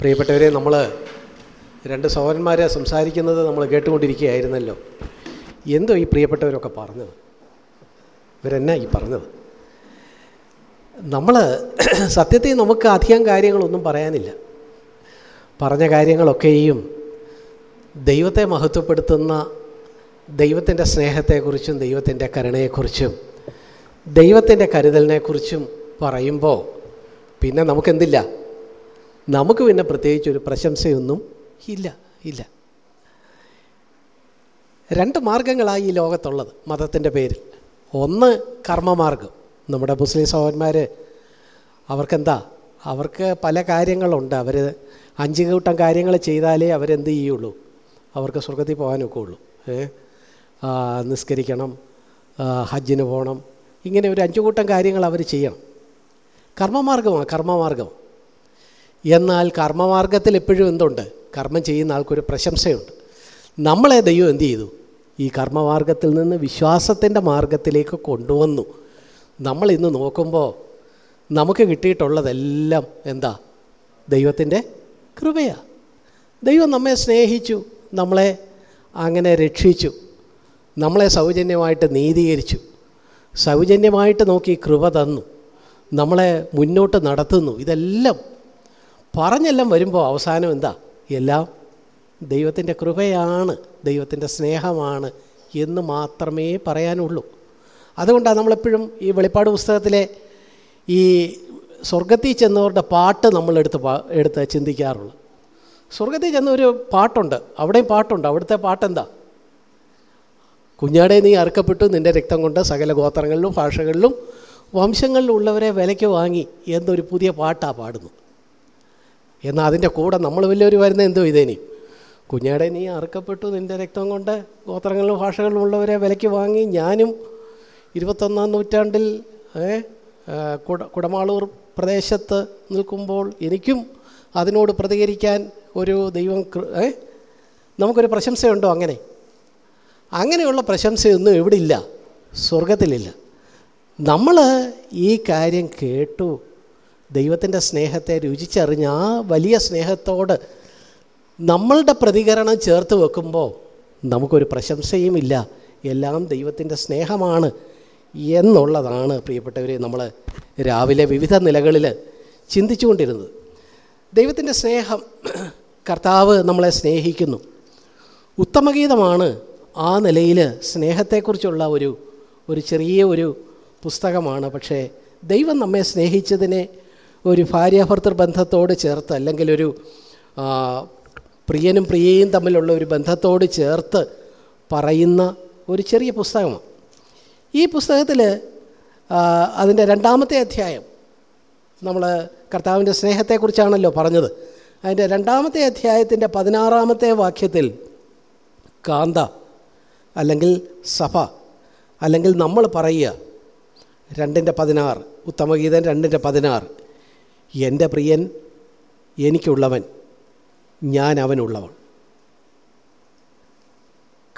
പ്രിയപ്പെട്ടവരെ നമ്മൾ രണ്ട് സഹോദരന്മാരെ സംസാരിക്കുന്നത് നമ്മൾ കേട്ടുകൊണ്ടിരിക്കുകയായിരുന്നല്ലോ. എന്തോ ഈ പ്രിയപ്പെട്ടവരൊക്കെ പറഞ്ഞത്? ഇവരെന്നാ ഈ പറഞ്ഞത്? നമ്മൾ സത്യത്തിൽ നമുക്ക് അധികം കാര്യങ്ങളൊന്നും പറയാനില്ല. പറഞ്ഞ കാര്യങ്ങളൊക്കെയും ദൈവത്തെ മഹത്വപ്പെടുത്തുന്ന ദൈവത്തിന്റെ സ്നേഹത്തെക്കുറിച്ചും ദൈവത്തിന്റെ കരുണയെക്കുറിച്ചും ദൈവത്തിന്റെ കരുതലിനെക്കുറിച്ചും പറയുമ്പോൾ പിന്നെ നമുക്കെന്തില്ല? നമുക്ക് പിന്നെ പ്രത്യേകിച്ച് ഒരു പ്രശംസയൊന്നും ഇല്ല ഇല്ല. രണ്ട് മാർഗങ്ങളായി ഈ ലോകത്തുള്ളത് മതത്തിന്റെ പേരിൽ. ഒന്ന് കർമ്മമാർഗം. നമ്മുടെ മുസ്ലിം സഹോദരന്മാർ അവർക്കെന്താ? അവർക്ക് പല കാര്യങ്ങളുണ്ട്. അവർ അഞ്ച് കൂട്ടം കാര്യങ്ങൾ ചെയ്താലേ അവരെന്ത് ചെയ്യുള്ളൂ? അവർക്ക് സ്വർഗത്തിൽ പോകാനൊക്കെ ഉള്ളൂ നിസ്കരിക്കണം ഹജ്ജിന് പോകണം. ഇങ്ങനെ ഒരു അഞ്ചു കൂട്ടം കാര്യങ്ങൾ അവർ ചെയ്യണം. കർമ്മമാർഗമാണ് കർമ്മമാർഗം. എന്നാൽ കർമ്മമാർഗത്തിൽ എപ്പോഴും എന്തുണ്ട്? കർമ്മം ചെയ്യുന്ന ആൾക്കൊരു പ്രശംസയുണ്ട്. നമ്മളെ ദൈവം എന്തു ചെയ്തു? ഈ കർമ്മമാർഗത്തിൽ നിന്ന് വിശ്വാസത്തിന്റെ മാർഗത്തിലേക്ക് കൊണ്ടുവന്നു. നമ്മൾ ഇന്ന് നോക്കുമ്പോൾ നമുക്ക് കിട്ടിയിട്ടുള്ളതെല്ലാം എന്താ? ദൈവത്തിന്റെ കൃപയാണ് ദൈവം നമ്മെ സ്നേഹിച്ചു നമ്മളെ അങ്ങനെ രക്ഷിച്ചു നമ്മളെ സൗജന്യമായിട്ട് നീതീകരിച്ചു സൗജന്യമായിട്ട് നോക്കി കൃപ തന്നു നമ്മളെ മുന്നോട്ട് നടത്തുന്നു. ഇതെല്ലാം പറഞ്ഞെല്ലാം വരുമ്പോൾ അവസാനം എന്താ? എല്ലാം ദൈവത്തിന്റെ കൃപയാണ് ദൈവത്തിന്റെ സ്നേഹമാണ് എന്ന് മാത്രമേ പറയാനുള്ളൂ. അതുകൊണ്ടാണ് നമ്മളെപ്പോഴും ഈ വെളിപ്പാട് പുസ്തകത്തിലെ ഈ സ്വർഗത്തിൽ ചെന്നവരുടെ പാട്ട് നമ്മളെടുത്ത് പാ എടുത്ത് ചിന്തിക്കാറുള്ളൂ. സ്വർഗത്തിൽ ചെന്ന ഒരു പാട്ടുണ്ട് അവിടെയും പാട്ടുണ്ട്. അവിടുത്തെ പാട്ടെന്താ? കുഞ്ഞാടെ നീ അറുക്കപ്പെട്ടു നിന്റെ രക്തം കൊണ്ട് സകല ഗോത്രങ്ങളിലും ഭാഷകളിലും വംശങ്ങളിലുള്ളവരെ വിലയ്ക്ക് വാങ്ങി എന്നൊരു പുതിയ പാട്ടാണ് പാടുന്നു എന്നാൽ അതിന്റെ കൂടെ നമ്മൾ വലിയൊരു വരുന്ന എന്തോ ഇതേനി കുഞ്ഞാടെ നീ അറുക്കപ്പെട്ടു നിന്റെ രക്തം കൊണ്ട് ഗോത്രങ്ങളിലും ഭാഷകളിലും ഉള്ളവരെ വിലയ്ക്ക് വാങ്ങി ഞാനും ഇരുപത്തൊന്നാം നൂറ്റാണ്ടിൽ കുട കുടമാളൂർ പ്രദേശത്ത് നിൽക്കുമ്പോൾ എനിക്കും അതിനോട് പ്രതികരിക്കാൻ ഒരു ദൈവം നമുക്കൊരു പ്രശംസയുണ്ടോ അങ്ങനെ? അങ്ങനെയുള്ള പ്രശംസയൊന്നും എവിടെ ഇല്ല സ്വർഗത്തിലില്ല നമ്മൾ ഈ കാര്യം കേട്ടു ദൈവത്തിന്റെ സ്നേഹത്തെ രുചിച്ചറിഞ്ഞ് ആ വലിയ സ്നേഹത്തോട് നമ്മളുടെ പ്രതികരണം ചേർത്ത് വെക്കുമ്പോൾ നമുക്കൊരു പ്രശംസയുമില്ല. എല്ലാം ദൈവത്തിന്റെ സ്നേഹമാണ് എന്നുള്ളതാണ് പ്രിയപ്പെട്ടവരെ നമ്മൾ രാവിലെ വിവിധ നിലകളിൽ ചിന്തിച്ചുകൊണ്ടിരുന്നത്. ദൈവത്തിന്റെ സ്നേഹം കർത്താവ് നമ്മളെ സ്നേഹിക്കുന്നു. ഉത്തമഗീതമാണ് ആ നിലയിൽ സ്നേഹത്തെക്കുറിച്ചുള്ള ഒരു ഒരു ചെറിയ ഒരു പുസ്തകമാണ്. പക്ഷേ ദൈവം നമ്മെ സ്നേഹിച്ചതിനെ ഒരു ഭാര്യാഭർത്തൃ ബന്ധത്തോട് ചേർത്ത് അല്ലെങ്കിൽ ഒരു പ്രിയനും പ്രിയയും തമ്മിലുള്ള ഒരു ബന്ധത്തോട് ചേർത്ത് പറയുന്ന ഒരു ചെറിയ പുസ്തകമാണ്. ഈ പുസ്തകത്തിൽ അതിന്റെ രണ്ടാമത്തെ അധ്യായം നമ്മൾ കർത്താവിന്റെ സ്നേഹത്തെക്കുറിച്ചാണല്ലോ പറഞ്ഞത്. അതിന്റെ രണ്ടാമത്തെ അധ്യായത്തിന്റെ പതിനാറാമത്തെ വാക്യത്തിൽ കാന്ത അല്ലെങ്കിൽ സഭ അല്ലെങ്കിൽ നമ്മൾ പറയുക രണ്ടിന്റെ പതിനാറ് ഉത്തമഗീതൻ രണ്ടിന്റെ പതിനാറ് എന്റെ പ്രിയൻ എനിക്കുള്ളവൻ ഞാൻ അവനുള്ളവൻ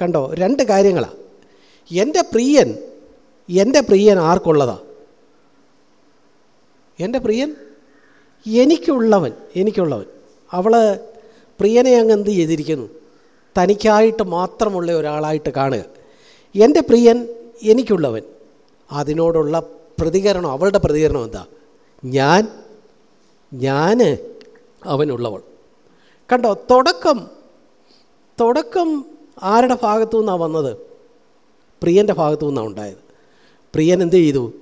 കണ്ടോ രണ്ട് കാര്യങ്ങളാണ് എന്റെ പ്രിയൻ എന്റെ പ്രിയൻ ആർക്കുള്ളതാ? എന്റെ പ്രിയൻ എനിക്കുള്ളവൻ എനിക്കുള്ളവൻ. അവൾ പ്രിയനെ അങ്ങ് എന്ത് ചെയ്തിരിക്കുന്നു? തനിക്കായിട്ട് മാത്രമുള്ള ഒരാളായിട്ട് കാണുക. എന്റെ പ്രിയൻ എനിക്കുള്ളവൻ. അതിനോടുള്ള പ്രതികരണം അവളുടെ പ്രതികരണം എന്താ? ഞാൻ ഞാൻ അവനുള്ളവൾ. കണ്ടോ തുടക്കം തുടക്കം ആരുടെ ഭാഗത്തു നിന്നാണ് വന്നത്? പ്രിയന്റെ ഭാഗത്തു നിന്നാണ് ഉണ്ടായത്. പ്രിയൻ എന്ത് ചെയ്തു?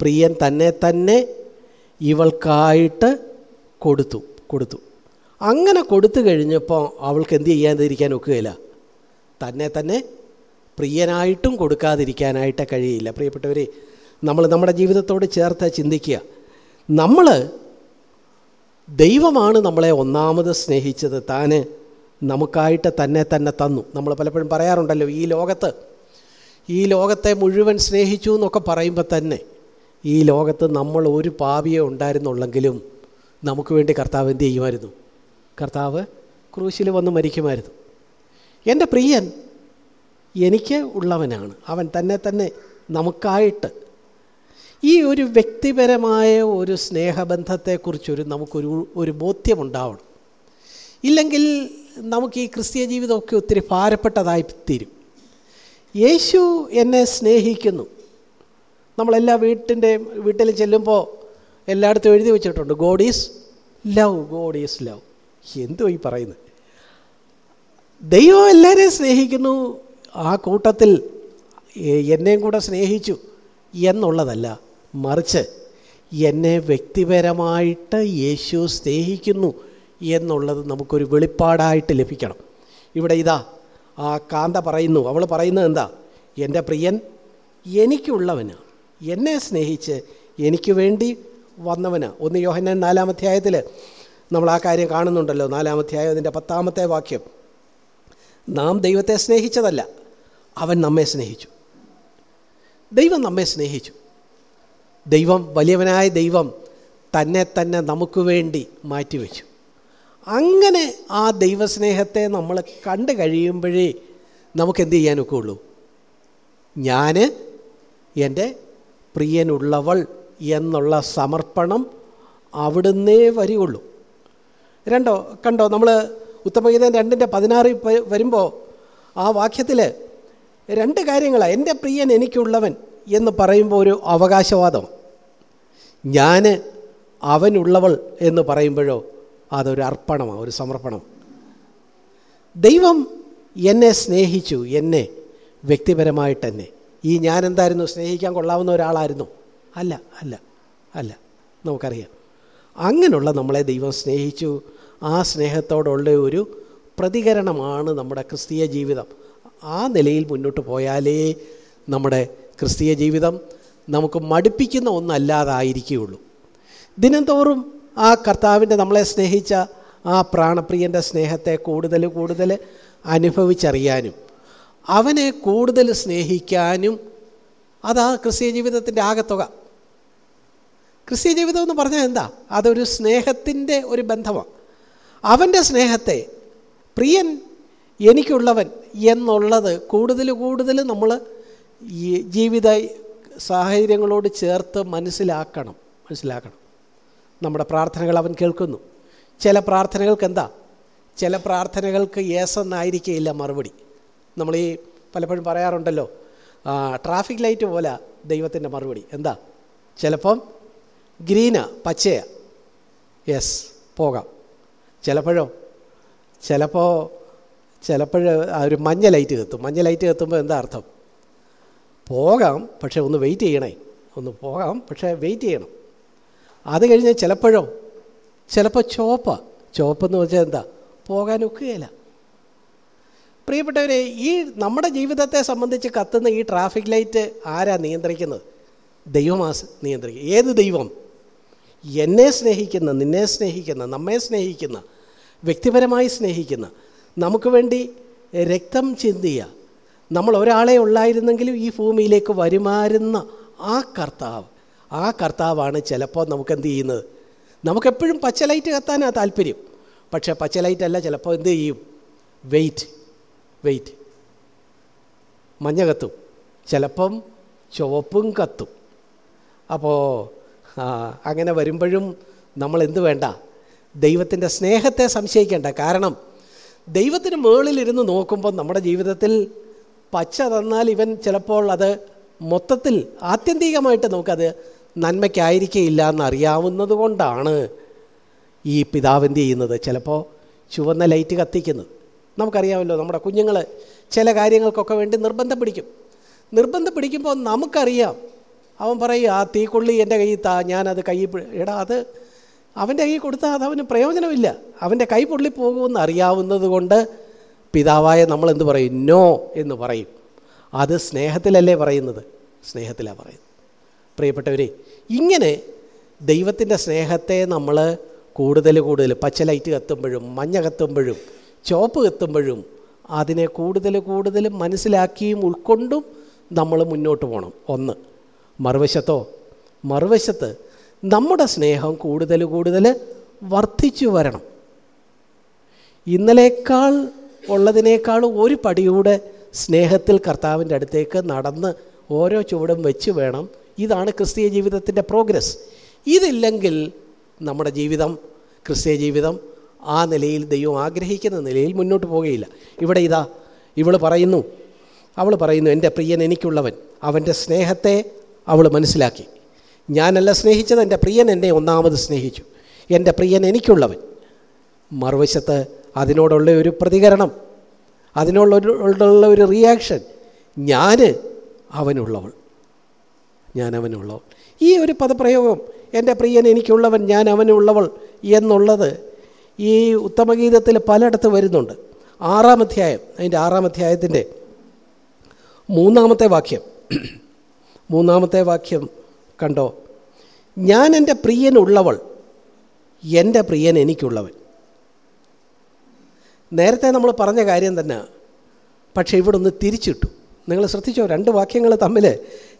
പ്രിയൻ തന്നെ തന്നെ ഇവൾക്കായിട്ട് കൊടുത്തു കൊടുത്തു. അങ്ങനെ കൊടുത്തു കഴിഞ്ഞപ്പോൾ അവൾക്ക് എന്ത് ചെയ്യാതിരിക്കാൻ ഒക്കുകയില്ല. തന്നെ തന്നെ പ്രിയനായിട്ടും കൊടുക്കാതിരിക്കാനായിട്ട് കഴിയില്ല. പ്രിയപ്പെട്ടവരെ നമ്മൾ നമ്മുടെ ജീവിതത്തോട് ചേർത്ത് ചിന്തിക്കുക. നമ്മൾ ദൈവമാണ് നമ്മളെ ഒന്നാമത് സ്നേഹിച്ചത്. താന് നമുക്കായിട്ട് തന്നെ തന്നെ തന്നു. നമ്മൾ പലപ്പോഴും പറയാറുണ്ടല്ലോ ഈ ലോകത്ത് ഈ ലോകത്തെ മുഴുവൻ സ്നേഹിച്ചു എന്നൊക്കെ പറയുമ്പോൾ തന്നെ ഈ ലോകത്ത് നമ്മൾ ഒരു പാവിയെ ഉണ്ടായിരുന്നുള്ളെങ്കിലും നമുക്ക് വേണ്ടി കർത്താവ് എന്ത് ചെയ്യുമായിരുന്നു? കർത്താവ് ക്രൂശിൽ വന്ന് മരിക്കുമായിരുന്നു. എന്റെ പ്രിയൻ എനിക്ക് ഉള്ളവനാണ്. അവൻ തന്നെ തന്നെ നമുക്കായിട്ട് ഈ ഒരു വ്യക്തിപരമായ ഒരു സ്നേഹബന്ധത്തെക്കുറിച്ചൊരു നമുക്കൊരു ഒരു ബോധ്യമുണ്ടാവണം. ഇല്ലെങ്കിൽ നമുക്ക് ഈ ക്രിസ്തീയ ജീവിതമൊക്കെ ഒത്തിരി ഭാരപ്പെട്ടതായി തീരും. യേശു എന്നെ സ്നേഹിക്കുന്നു. നമ്മളെല്ലാ വീട്ടിന്റെ വീട്ടിൽ ചെല്ലുമ്പോൾ എല്ലായിടത്തും എഴുതി വെച്ചിട്ടുണ്ട് God is love God is love എന്തോ ഈ പറയുന്നത്. ദൈവം എല്ലാവരെയും സ്നേഹിക്കുന്നു. ആ കൂട്ടത്തിൽ എന്നെയും കൂടെ സ്നേഹിച്ചു എന്നുള്ളതല്ല. മറിച്ച് എന്നെ വ്യക്തിപരമായിട്ട് യേശു സ്നേഹിക്കുന്നു എന്നുള്ളത് നമുക്കൊരു വെളിപ്പാടായിട്ട് ലഭിക്കണം. ഇവിടെ ഇതാ ആ കാന്ത പറയുന്നു. അവൾ പറയുന്നത് എന്താ? എന്റെ പ്രിയൻ എനിക്കുള്ളവന് എന്നെ സ്നേഹിച്ച് എനിക്ക് വേണ്ടി വന്നവന്. ഒന്ന് യോഹന്നാൻ നാലാമധ്യായത്തിൽ നമ്മൾ ആ കാര്യം കാണുന്നുണ്ടല്ലോ. നാലാമധ്യായം അതിന്റെ പത്താമത്തെ വാക്യം. നാം ദൈവത്തെ സ്നേഹിച്ചതല്ല അവൻ നമ്മെ സ്നേഹിച്ചു. ദൈവം നമ്മെ സ്നേഹിച്ചു. ദൈവം വലിയവനായ ദൈവം തന്നെ തന്നെ നമുക്ക് വേണ്ടി മാറ്റിവെച്ചു. അങ്ങനെ ആ ദൈവസ്നേഹത്തെ നമ്മൾ കണ്ടു കഴിയുമ്പോഴേ നമുക്ക് എന്ത് ചെയ്യാനൊക്കെ ഉള്ളൂ? ഞാൻ എന്റെ പ്രിയനുള്ളവൾ എന്നുള്ള സമർപ്പണം അവിടുന്നേ വരികയുള്ളൂ. രണ്ടോ കണ്ടോ നമ്മൾ ഉത്തമഗീതം രണ്ടിന്റെ പതിനാറിൽ വരുമ്പോൾ ആ വാക്യത്തിൽ രണ്ട് കാര്യങ്ങളാണ് എന്റെ പ്രിയൻ എനിക്കുള്ളവൻ. എന്ന് പറയുമ്പോൾ ഒരു അവകാശവാദം. ഞാൻ അവനുള്ളവൾ എന്ന് പറയുമ്പോഴോ അതൊരു അർപ്പണമാണ് ഒരു സമർപ്പണം. ദൈവം എന്നെ സ്നേഹിച്ചു എന്നെ വ്യക്തിപരമായിട്ട് തന്നെ ഈ ഞാൻ എന്തായിരുന്നു സ്നേഹിക്കാൻ കൊള്ളാവുന്ന ഒരാളായിരുന്നു. അല്ല അല്ല അല്ല. നമുക്കറിയാം. അങ്ങനെയുള്ള നമ്മളെ ദൈവം സ്നേഹിച്ചു. ആ സ്നേഹത്തോടുള്ള ഒരു പ്രതികരണമാണ് നമ്മുടെ ക്രിസ്തീയ ജീവിതം. ആ നിലയിൽ മുന്നോട്ട് പോയാലേ നമ്മുടെ ക്രിസ്തീയ ജീവിതം നമുക്ക് മടുപ്പിക്കുന്ന ഒന്നല്ലാതായിരിക്കുകയുള്ളൂ. ദിനംതോറും ആ കർത്താവിന്റെ നമ്മളെ സ്നേഹിച്ച ആ പ്രാണപ്രിയന്റെ സ്നേഹത്തെ കൂടുതൽ കൂടുതൽ അനുഭവിച്ചറിയാനും അവനെ കൂടുതൽ സ്നേഹിക്കാനും അതാ ക്രിസ്തീയ ജീവിതത്തിന്റെ ആകത്തുക. ക്രിസ്തീയ ജീവിതം എന്ന് പറഞ്ഞാൽ എന്താ? അതൊരു സ്നേഹത്തിന്റെ ഒരു ബന്ധമാണ്. അവന്റെ സ്നേഹത്തെ പ്രിയൻ എനിക്കുള്ളവൻ എന്നുള്ളത് കൂടുതൽ കൂടുതൽ നമ്മൾ ഈ ജീവിത സാഹചര്യങ്ങളോട് ചേർത്ത് മനസ്സിലാക്കണം മനസ്സിലാക്കണം. നമ്മുടെ പ്രാർത്ഥനകൾ അവൻ കേൾക്കുന്നു. ചില പ്രാർത്ഥനകൾക്ക് എന്താ? ചില പ്രാർത്ഥനകൾക്ക് യേസ് എന്നായിരിക്കില്ല മറുപടി. നമ്മൾ ഈ പലപ്പോഴും പറയാറുണ്ടല്ലോ ട്രാഫിക് ലൈറ്റ് പോലെ ദൈവത്തിന്റെ മറുപടി. എന്താ? ചിലപ്പം ഗ്രീനാ പച്ചയ. യെസ് പോകാം. ചിലപ്പോഴോ ചിലപ്പോൾ ചിലപ്പോൾ ഒരു മഞ്ഞ ലൈറ്റ് കത്തും. മഞ്ഞ ലൈറ്റ് കത്തുമ്പോൾ എന്താ അർത്ഥം? പോകാം പക്ഷേ ഒന്ന് വെയിറ്റ് ചെയ്യണേ. ഒന്ന് പോകാം പക്ഷേ വെയിറ്റ് ചെയ്യണം. അത് കഴിഞ്ഞ് ചിലപ്പോഴോ ചിലപ്പോൾ ചോപ്പ ചോപ്പെന്ന് വെച്ചാൽ എന്താ? പോകാൻ ഒക്കുകയില്ല. പ്രിയപ്പെട്ടവരെ ഈ നമ്മുടെ ജീവിതത്തെ സംബന്ധിച്ച് കത്തുന്ന ഈ ട്രാഫിക് ലൈറ്റ് ആരാ നിയന്ത്രിക്കുന്നത്? ദൈവമാസ് നിയന്ത്രിക്കുക. ഏത് ദൈവം? എന്നെ സ്നേഹിക്കുന്ന നിന്നെ സ്നേഹിക്കുന്ന നമ്മെ സ്നേഹിക്കുന്ന വ്യക്തിപരമായി സ്നേഹിക്കുന്ന നമുക്ക് വേണ്ടി രക്തം ചിന്തിയ നമ്മൾ ഒരാളെ ഉള്ളായിരുന്നെങ്കിലും ഈ ഭൂമിയിലേക്ക് വരുമാരുന്ന ആ കർത്താവ്. ആ കർത്താവാണ് ചിലപ്പോൾ നമുക്ക് എന്ത് ചെയ്യുന്നത്? നമുക്കെപ്പോഴും പച്ച ലൈറ്റ് കത്താനാണ് താല്പര്യം. പക്ഷേ പച്ച ലൈറ്റ് അല്ല ചിലപ്പോൾ എന്ത് ചെയ്യും? വെയിറ്റ് വെയിറ്റ് മഞ്ഞ കത്തും. ചിലപ്പം ചുവപ്പും കത്തും. അപ്പോൾ അങ്ങനെ വരുമ്പോഴും നമ്മൾ എന്ത് വേണ്ട? ദൈവത്തിന്റെ സ്നേഹത്തെ സംശയിക്കേണ്ട. കാരണം ദൈവത്തിന് മുകളിലിരുന്ന് നോക്കുമ്പോൾ നമ്മുടെ ജീവിതത്തിൽ പച്ച തന്നാൽ ഇവൻ ചിലപ്പോൾ അത് മൊത്തത്തിൽ ആത്യന്തികമായിട്ട് നമുക്കത് നന്മയ്ക്കായിരിക്കില്ല എന്നറിയാവുന്നത് കൊണ്ടാണ് ഈ പിതാവ് എന്ത് ചെയ്യുന്നത്? ചിലപ്പോൾ ചുവന്ന ലൈറ്റ് കത്തിക്കുന്നത്. നമുക്കറിയാമല്ലോ നമ്മുടെ കുഞ്ഞുങ്ങൾ ചില കാര്യങ്ങൾക്കൊക്കെ വേണ്ടി നിർബന്ധം പിടിക്കും. നിർബന്ധം പിടിക്കുമ്പോൾ നമുക്കറിയാം. അവൻ പറയും ആ തീക്കൊള്ളി എന്റെ കയ്യിൽ താ ഞാനത് കൈ എടാ അത് അവന്റെ കൈ കൊടുത്താൽ അത് അവന് പ്രയോജനമില്ല. അവന്റെ കൈ പൊള്ളി പോകുമെന്ന് അറിയാവുന്നത് കൊണ്ട് പിതാവായ നമ്മൾ എന്ത് പറയും? നോ എന്ന് പറയും. അത് സ്നേഹത്തിലല്ലേ പറയുന്നത്? സ്നേഹത്തിലാണ് പറയുന്നത്. പ്രിയപ്പെട്ടവരെ ഇങ്ങനെ ദൈവത്തിന്റെ സ്നേഹത്തെ നമ്മൾ കൂടുതൽ കൂടുതൽ പച്ച ലൈറ്റ് കത്തുമ്പോഴും മഞ്ഞ കത്തുമ്പോഴും ചുവപ്പ് കത്തുമ്പോഴും അതിനെ കൂടുതൽ കൂടുതൽ മനസ്സിലാക്കിയും ഉൾക്കൊണ്ടും നമ്മൾ മുന്നോട്ട് പോകണം. ഒന്ന് മറുവശത്തോ? മറുവശത്ത് നമ്മുടെ സ്നേഹം കൂടുതൽ കൂടുതൽ വർദ്ധിച്ചു വരണം. ഇന്നലേക്കാൾ ഉള്ളതിനേക്കാൾ ഒരു പടിയൂടെ സ്നേഹത്തിൽ കർത്താവിന്റെ അടുത്തേക്ക് നടന്ന് ഓരോ ചുവടും വെച്ച് വേണം. ഇതാണ് ക്രിസ്തീയ ജീവിതത്തിന്റെ പ്രോഗ്രസ്. ഇതില്ലെങ്കിൽ നമ്മുടെ ജീവിതം ക്രിസ്തീയ ജീവിതം ആ നിലയിൽ ദൈവം ആഗ്രഹിക്കുന്ന നിലയിൽ മുന്നോട്ട് പോകുകയില്ല ഇവിടെ ഇതാ ഇവൾ പറയുന്നു അവൾ പറയുന്നു എന്റെ പ്രിയൻ എനിക്കുള്ളവൻ. അവന്റെ സ്നേഹത്തെ അവൾ മനസ്സിലാക്കി. ഞാനല്ല സ്നേഹിച്ചത് എന്റെ പ്രിയൻ എന്നെ ഒന്നാമത് സ്നേഹിച്ചു. എന്റെ പ്രിയൻ എനിക്കുള്ളവൻ. മറുവശത്ത് അതിനോടുള്ള ഒരു പ്രതികരണം അതിനോടുള്ള ഒരു റിയാക്ഷൻ ഞാൻ അവനുള്ളവൾ. ഞാൻ അവനുള്ളവൾ. ഈ ഒരു പദപ്രയോഗം എന്റെ പ്രിയൻ എനിക്കുള്ളവൻ ഞാൻ അവനുള്ളവൾ എന്നുള്ളത് ഈ ഉത്തമഗീതത്തിൽ പലയിടത്ത് വരുന്നുണ്ട്. ആറാം അധ്യായം അതിന്റെ ആറാം അധ്യായത്തിന്റെ മൂന്നാമത്തെ വാക്യം. മൂന്നാമത്തെ വാക്യം കണ്ടോ? ഞാൻ എന്റെ പ്രിയനുള്ളവൾ എന്റെ പ്രിയൻ എനിക്കുള്ളവൻ. നേരത്തെ നമ്മൾ പറഞ്ഞ കാര്യം തന്നെ. പക്ഷേ ഇവിടെ ഒന്ന് തിരിച്ചിട്ടു. നിങ്ങൾ ശ്രദ്ധിച്ചോ രണ്ട് വാക്യങ്ങൾ തമ്മിൽ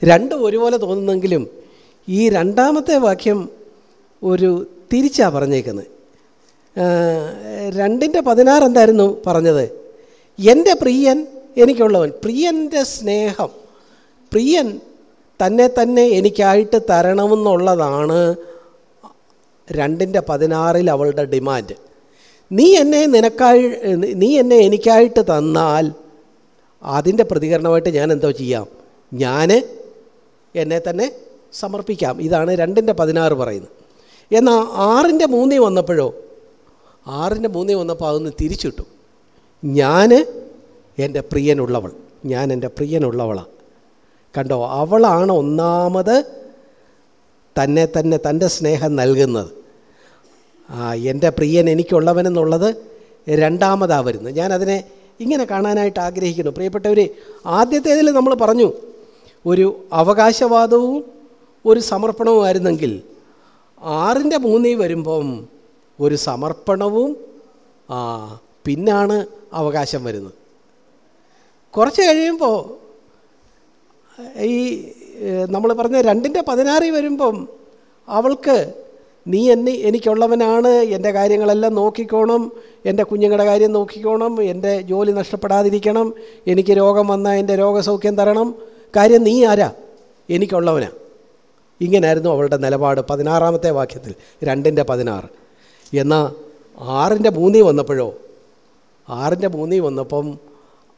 രണ്ടും ഒരുപോലെ തോന്നുന്നെങ്കിലും ഈ രണ്ടാമത്തെ വാക്യം ഒരു തിരിച്ചാ പറഞ്ഞേക്കുന്നത് രണ്ടിന്റെ പതിനാറ് എന്തായിരുന്നു പറഞ്ഞത്? എന്റെ പ്രിയൻ എനിക്കുള്ളവൻ പ്രിയന്റെ സ്നേഹം പ്രിയൻ തന്നെ തന്നെ എനിക്കായിട്ട് തരണമെന്നുള്ളതാണ് രണ്ടിന്റെ പതിനാറിൽ അവളുടെ ഡിമാൻഡ്. നീ എന്നെ നിനക്കായി നീ എന്നെ എനിക്കായിട്ട് തന്നാൽ അതിന്റെ പ്രതികരണമായിട്ട് ഞാൻ എന്തോ ചെയ്യാം. ഞാൻ എന്നെ തന്നെ സമർപ്പിക്കാം. ഇതാണ് രണ്ടിന്റെ പതിനാറ് പറയുന്നത്. എന്നാൽ ആറിന്റെ മൂന്നിൽ വന്നപ്പോഴോ? ആറിന്റെ മൂന്നിൽ വന്നപ്പോൾ അതൊന്ന് തിരിച്ചിട്ടു. ഞാൻ എന്റെ പ്രിയനുള്ളവൾ ഞാൻ എന്റെ പ്രിയനുള്ളവളാണ് കണ്ടോ അവളാണ് ഒന്നാമത് തന്നെ തന്നെ തന്റെ സ്നേഹം നൽകുന്നത്. എന്റെ പ്രിയൻ എനിക്കുള്ളവനെന്നുള്ളത് രണ്ടാമതാ വരുന്നത് ഞാനതിനെ ഇങ്ങനെ കാണാനായിട്ട് ആഗ്രഹിക്കുന്നു. പ്രിയപ്പെട്ടവർ ആദ്യത്തേതിൽ നമ്മൾ പറഞ്ഞു ഒരു അവകാശവാദവും ഒരു സമർപ്പണവുമായിരുന്നെങ്കിൽ ആറിന്റെ മൂന്നിൽ വരുമ്പം ഒരു സമർപ്പണവും പിന്നാണ് അവകാശം വരുന്നത്. കുറച്ച് കഴിയുമ്പോൾ ഈ നമ്മൾ പറഞ്ഞ രണ്ടിന്റെ പതിനാറിൽ വരുമ്പം അവൾക്ക് നീ എന്നെ എനിക്കുള്ളവനാണ്. എന്റെ കാര്യങ്ങളെല്ലാം നോക്കിക്കോണം. എന്റെ കുഞ്ഞുങ്ങളുടെ കാര്യം നോക്കിക്കോണം. എന്റെ ജോലി നഷ്ടപ്പെടാതിരിക്കണം. എനിക്ക് രോഗം വന്നാൽ എന്റെ രോഗസൗഖ്യം തരണം. കാര്യം നീ ആരാ? എനിക്കുള്ളവനാ. ഇങ്ങനായിരുന്നു അവളുടെ നിലപാട്. പതിനാറാമത്തെ വാക്യത്തിൽ രണ്ടിന്റെ പതിനാറ്. എന്നാൽ ആറിന്റെ മൂന്നിൽ വന്നപ്പോഴോ? ആറിന്റെ മൂന്നിൽ വന്നപ്പം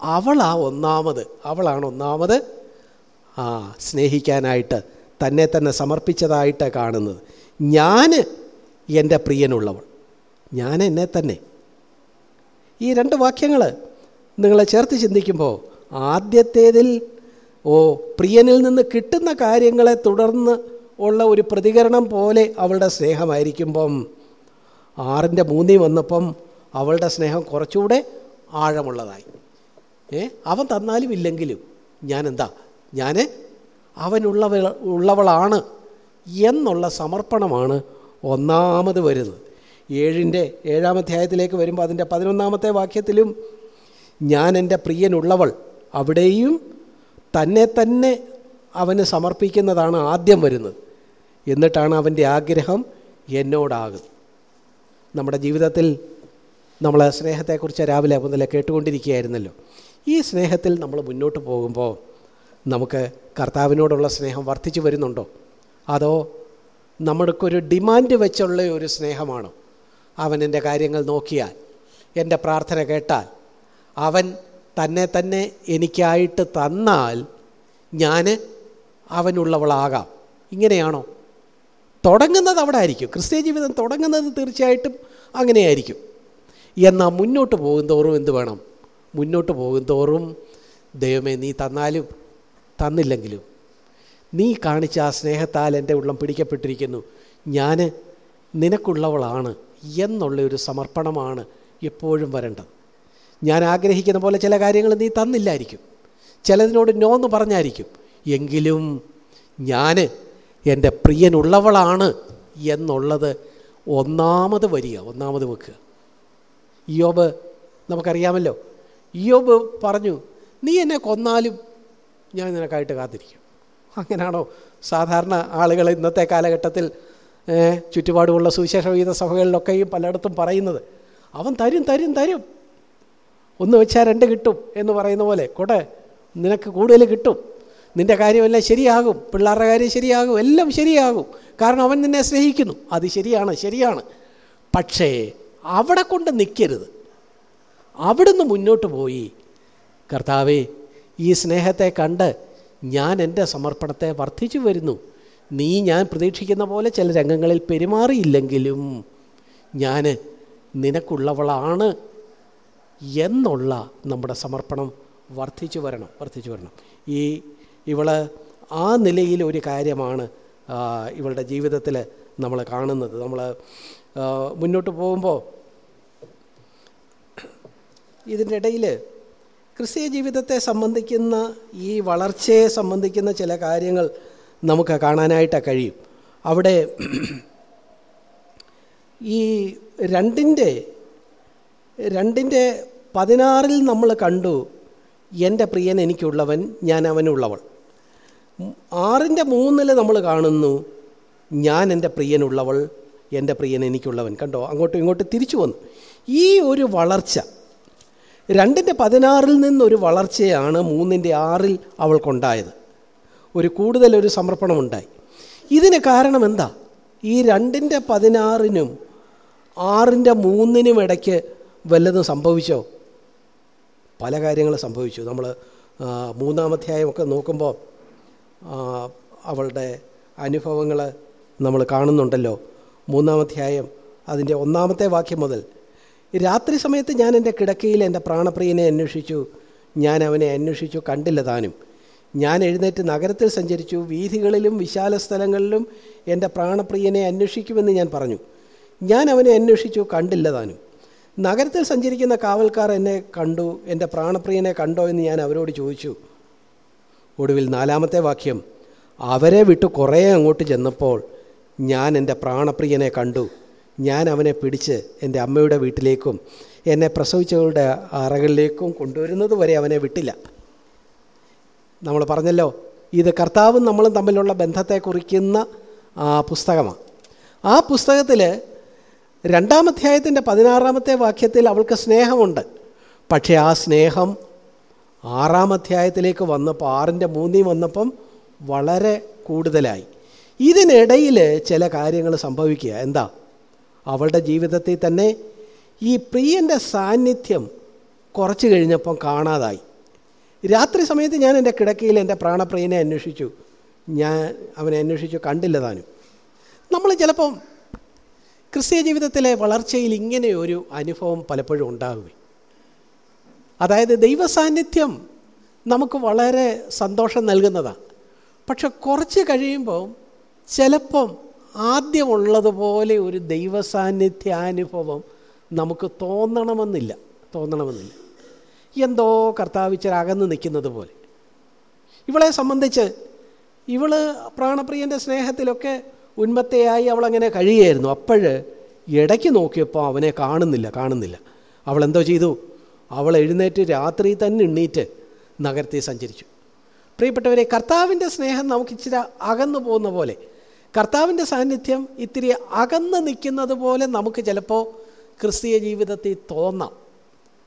അവളാ ഒന്നാമത്. അവളാണ് ഒന്നാമത് ആ സ്നേഹിക്കാനായിട്ട് തന്നെ തന്നെ സമർപ്പിച്ചതായിട്ട് കാണുന്നത്. ഞാൻ എന്റെ പ്രിയനുള്ളവൾ. ഞാൻ എന്നെ തന്നെ. ഈ രണ്ട് വാക്യങ്ങൾ നിങ്ങളെ ചേർത്ത് ചിന്തിക്കുമ്പോൾ ആദ്യത്തേതിൽ ഓ പ്രിയനിൽ നിന്ന് കിട്ടുന്ന കാര്യങ്ങളെ തുടർന്ന് ഉള്ള ഒരു പ്രതികരണം പോലെ അവളുടെ സ്നേഹമായിരിക്കുമ്പം ആറിന്റെ മൂന്നി വന്നപ്പം അവളുടെ സ്നേഹം കുറച്ചുകൂടെ ആഴമുള്ളതായി. ഏ അവൻ തന്നാലും ഇല്ലെങ്കിലും ഞാനെന്താ? ഞാൻ അവനുള്ളവ ഉള്ളവളാണ്. എന്നുള്ള സമർപ്പണമാണ് ഒന്നാമത് വരുന്നത്. ഏഴിന്റെ ഏഴാം അധ്യായത്തിലേക്ക് വരുമ്പോൾ അതിന്റെ പതിനൊന്നാമത്തെ വാക്യത്തിലും ഞാൻ എന്റെ പ്രിയനുള്ളവൾ അവിടെയും തന്നെ തന്നെ അവന് സമർപ്പിക്കുന്നതാണ് ആദ്യം വരുന്നത്. എന്നിട്ടാണ് അവന്റെ ആഗ്രഹം എന്നോടാകുന്നത്. നമ്മുടെ ജീവിതത്തിൽ നമ്മൾ സ്നേഹത്തെക്കുറിച്ച് രാവിലെ മുതൽ കേട്ടുകൊണ്ടിരിക്കുകയായിരുന്നല്ലോ. ഈ സ്നേഹത്തിൽ നമ്മൾ മുന്നോട്ട് പോകുമ്പോൾ നമുക്ക് കർത്താവിനോടുള്ള സ്നേഹം വർദ്ധിച്ചു വരുന്നുണ്ടോ? അതോ നമ്മൾക്കൊരു ഡിമാൻഡ് വെച്ചുള്ള ഒരു സ്നേഹമാണോ? അവൻ എന്റെ കാര്യങ്ങൾ നോക്കിയാൽ എന്റെ പ്രാർത്ഥന കേട്ടാൽ അവൻ തന്നെ തന്നെ എനിക്കായിട്ട് തന്നാൽ ഞാൻ അവനുള്ളവളാകാം. ഇങ്ങനെയാണോ? തുടങ്ങുന്നത് അവിടെ ആയിരിക്കും ക്രിസ്ത്യ ജീവിതം തുടങ്ങുന്നത് തീർച്ചയായിട്ടും അങ്ങനെയായിരിക്കും. എന്നാൽ മുന്നോട്ട് പോകും തോറും എന്ത് വേണം? മുന്നോട്ട് പോകും തോറും ദൈവമേ നീ തന്നാലും തന്നില്ലെങ്കിലും നീ കാണിച്ച ആ സ്നേഹത്താൽ എന്റെ ഉള്ളം പിടിക്കപ്പെട്ടിരിക്കുന്നു. ഞാൻ നിനക്കുള്ളവളാണ് എന്നുള്ള ഒരു സമർപ്പണമാണ് എപ്പോഴും വരേണ്ടത്. ഞാൻ ആഗ്രഹിക്കുന്ന പോലെ ചില കാര്യങ്ങൾ നീ തന്നില്ലായിരിക്കും. ചിലതിനോട് നോന്ന് പറഞ്ഞായിരിക്കും. എങ്കിലും ഞാൻ എന്റെ പ്രിയനുള്ളവളാണ് എന്നുള്ളത് ഒന്നാമത് വരിക ഒന്നാമത് വെക്കുക. ഇയോബ് നമുക്കറിയാമല്ലോ. ഇയോബ് പറഞ്ഞു നീ എന്നെ കൊന്നാലും ഞാൻ നിനക്കായിട്ട് കാത്തിരിക്കും. അങ്ങനെയാണോ? സാധാരണ ആളുകൾ ഇന്നത്തെ കാലഘട്ടത്തിൽ ചുറ്റുപാടുമുള്ള സുവിശേഷ വിഹിത സഭകളിലൊക്കെയും പലയിടത്തും പറയുന്നത് അവൻ തരും തരും തരും. ഒന്ന് വെച്ചാൽ രണ്ട് കിട്ടും എന്ന് പറയുന്ന പോലെ കൊട്ടെ നിനക്ക് കൂടുതൽ കിട്ടും. നിന്റെ കാര്യമെല്ലാം ശരിയാകും. പിള്ളേരുടെ കാര്യം ശരിയാകും. എല്ലാം ശരിയാകും. കാരണം അവൻ നിന്നെ സ്നേഹിക്കുന്നു. അത് ശരിയാണ് ശരിയാണ്. പക്ഷേ അവിടെ കൊണ്ട് നിൽക്കരുത് അവിടുന്ന് മുന്നോട്ട് പോയി. കർത്താവേ ഈ സ്നേഹത്തെ കണ്ട് ഞാൻ എന്റെ സമർപ്പണത്തെ വർദ്ധിച്ചു വരുന്നു. നീ ഞാൻ പ്രതീക്ഷിക്കുന്ന പോലെ ചില രംഗങ്ങളിൽ പെരുമാറിയില്ലെങ്കിലും ഞാൻ നിനക്കുള്ളവളാണ് എന്നുള്ള നമ്മുടെ സമർപ്പണം വർദ്ധിച്ചു വരണം വർദ്ധിച്ചു വരണം. ഈ ഇവൾ ആ നിലയിൽ ഒരു കാര്യമാണ് ഇവളുടെ ജീവിതത്തിൽ നമ്മൾ കാണുന്നത്. നമ്മൾ മുന്നോട്ട് പോകുമ്പോൾ ഇതിന്റെ ഇടയിൽ ക്രിസ്തീയ ജീവിതത്തെ സംബന്ധിക്കുന്ന ഈ വളർച്ചയെ സംബന്ധിക്കുന്ന ചില കാര്യങ്ങൾ നമുക്ക് കാണാനായിട്ട് കഴിയും. അവിടെ ഈ രണ്ടിന്റെ രണ്ടിന്റെ പതിനാറിൽ നമ്മൾ കണ്ടു എന്റെ പ്രിയൻ എനിക്കുള്ളവൻ ഞാൻ അവനുള്ളവൾ. ആറിന്റെ മൂന്നിൽ നമ്മൾ കാണുന്നു ഞാൻ എന്റെ പ്രിയനുള്ളവൾ എന്റെ പ്രിയൻ എനിക്കുള്ളവൻ. കണ്ടോ? അങ്ങോട്ടും ഇങ്ങോട്ടും തിരിച്ചു വന്നു. ഈ ഒരു വളർച്ച രണ്ടിന്റെ പതിനാറിൽ നിന്നൊരു വളർച്ചയാണ് മൂന്നിന്റെ ആറിൽ അവൾക്കുണ്ടായത്. ഒരു കൂടുതലൊരു സമർപ്പണമുണ്ടായി. ഇതിന് കാരണം എന്താ? ഈ രണ്ടിന്റെ പതിനാറിനും ആറിന്റെ മൂന്നിനും ഇടയ്ക്ക് വല്ലതും സംഭവിച്ചോ? പല കാര്യങ്ങൾ സംഭവിച്ചു. നമ്മൾ മൂന്നാമധ്യായമൊക്കെ നോക്കുമ്പോൾ അവളുടെ അനുഭവങ്ങൾ നമ്മൾ കാണുന്നുണ്ടല്ലോ. മൂന്നാമധ്യായം അതിന്റെ ഒന്നാമത്തെ വാക്യം മുതൽ രാത്രി സമയത്ത് ഞാൻ എന്റെ കിടക്കയിൽ എന്റെ പ്രാണപ്രിയനെ അന്വേഷിച്ചു. ഞാൻ അവനെ അന്വേഷിച്ചു കണ്ടില്ല താനും. ഞാൻ എഴുന്നേറ്റ് നഗരത്തിൽ സഞ്ചരിച്ചു. വീഥികളിലും വിശാല സ്ഥലങ്ങളിലും എന്റെ പ്രാണപ്രിയനെ അന്വേഷിക്കുമെന്ന് ഞാൻ പറഞ്ഞു. ഞാൻ അവനെ അന്വേഷിച്ചു കണ്ടില്ല താനും. നഗരത്തിൽ സഞ്ചരിക്കുന്ന കാവൽക്കാർ എന്നെ കണ്ടു. എന്റെ പ്രാണപ്രിയനെ കണ്ടോ എന്ന് ഞാൻ അവരോട് ചോദിച്ചു. ഒടുവിൽ നാലാമത്തെ വാക്യം അവരെ വിട്ട് കുറേ അങ്ങോട്ട് ചെന്നപ്പോൾ ഞാൻ എന്റെ പ്രാണപ്രിയനെ കണ്ടു. ഞാൻ അവനെ പിടിച്ച് എന്റെ അമ്മയുടെ വീട്ടിലേക്കും എന്നെ പ്രസവിച്ചവരുടെ അറകളിലേക്കും കൊണ്ടുവരുന്നത് വരെ അവനെ വിട്ടില്ല. നമ്മൾ പറഞ്ഞല്ലോ ഇത് കർത്താവും നമ്മളും തമ്മിലുള്ള ബന്ധത്തെ കുറിക്കുന്ന പുസ്തകമാണ്. ആ പുസ്തകത്തിൽ രണ്ടാമധ്യായത്തിന്റെ പതിനാറാമത്തെ വാക്യത്തിൽ അവൾക്ക് സ്നേഹമുണ്ട്. പക്ഷേ ആ സ്നേഹം ആറാം അധ്യായത്തിലേക്ക് വന്നപ്പോൾ ആറിന്റെ മൂന്നി വന്നപ്പം വളരെ കൂടുതലായി. ഇതിനിടയിൽ ചില കാര്യങ്ങൾ സംഭവിക്കുക. എന്താ? അവളുടെ ജീവിതത്തിൽ തന്നെ ഈ പ്രിയന്റെ സാന്നിധ്യം കുറച്ച് കഴിഞ്ഞപ്പം കാണാതായി. രാത്രി സമയത്ത് ഞാൻ എന്റെ കിടക്കയിൽ എന്റെ പ്രാണപ്രിയനെ അന്വേഷിച്ചു. ഞാൻ അവനെ അന്വേഷിച്ചു കണ്ടില്ല താനും. നമ്മൾ ചിലപ്പം ക്രിസ്തീയ ജീവിതത്തിലെ വളർച്ചയിൽ ഇങ്ങനെ ഒരു അനുഭവം പലപ്പോഴും ഉണ്ടാകുമേ അതായത് ദൈവസാന്നിധ്യം നമുക്ക് വളരെ സന്തോഷം നൽകുന്നതാണ്. പക്ഷെ കുറച്ച് കഴിയുമ്പോൾ ചിലപ്പം ആദ്യമുള്ളതുപോലെ ഒരു ദൈവസാന്നിധ്യാനുഭവം നമുക്ക് തോന്നണമെന്നില്ല. തോന്നണമെന്നില്ല. എന്തോ അകന്ന് നിൽക്കുന്നത് പോലെ. ഇവളെ സംബന്ധിച്ച് ഇവൾ പ്രാണപ്രിയന്റെ സ്നേഹത്തിലൊക്കെ ഉന്മത്തയായി അവളങ്ങനെ കഴിയുമായിരുന്നു അപ്പോൾ ഇടയ്ക്ക് നോക്കിയപ്പോൾ അവനെ കാണുന്നില്ല കാണുന്നില്ല. അവൾ എന്തോ ചെയ്തു? അവൾ എഴുന്നേറ്റ് രാത്രി തന്നെ എണ്ണീറ്റ് നഗരത്തെ സഞ്ചരിച്ചു. പ്രിയപ്പെട്ടവരെ കർത്താവിന്റെ സ്നേഹം നമുക്ക് ഇച്ചിരി അകന്നു പോകുന്ന പോലെ കർത്താവിന്റെ സാന്നിധ്യം ഇത്തിരി അകന്ന് നിൽക്കുന്നത് പോലെ നമുക്ക് ചിലപ്പോൾ ക്രിസ്തീയ ജീവിതത്തിൽ തോന്നാം.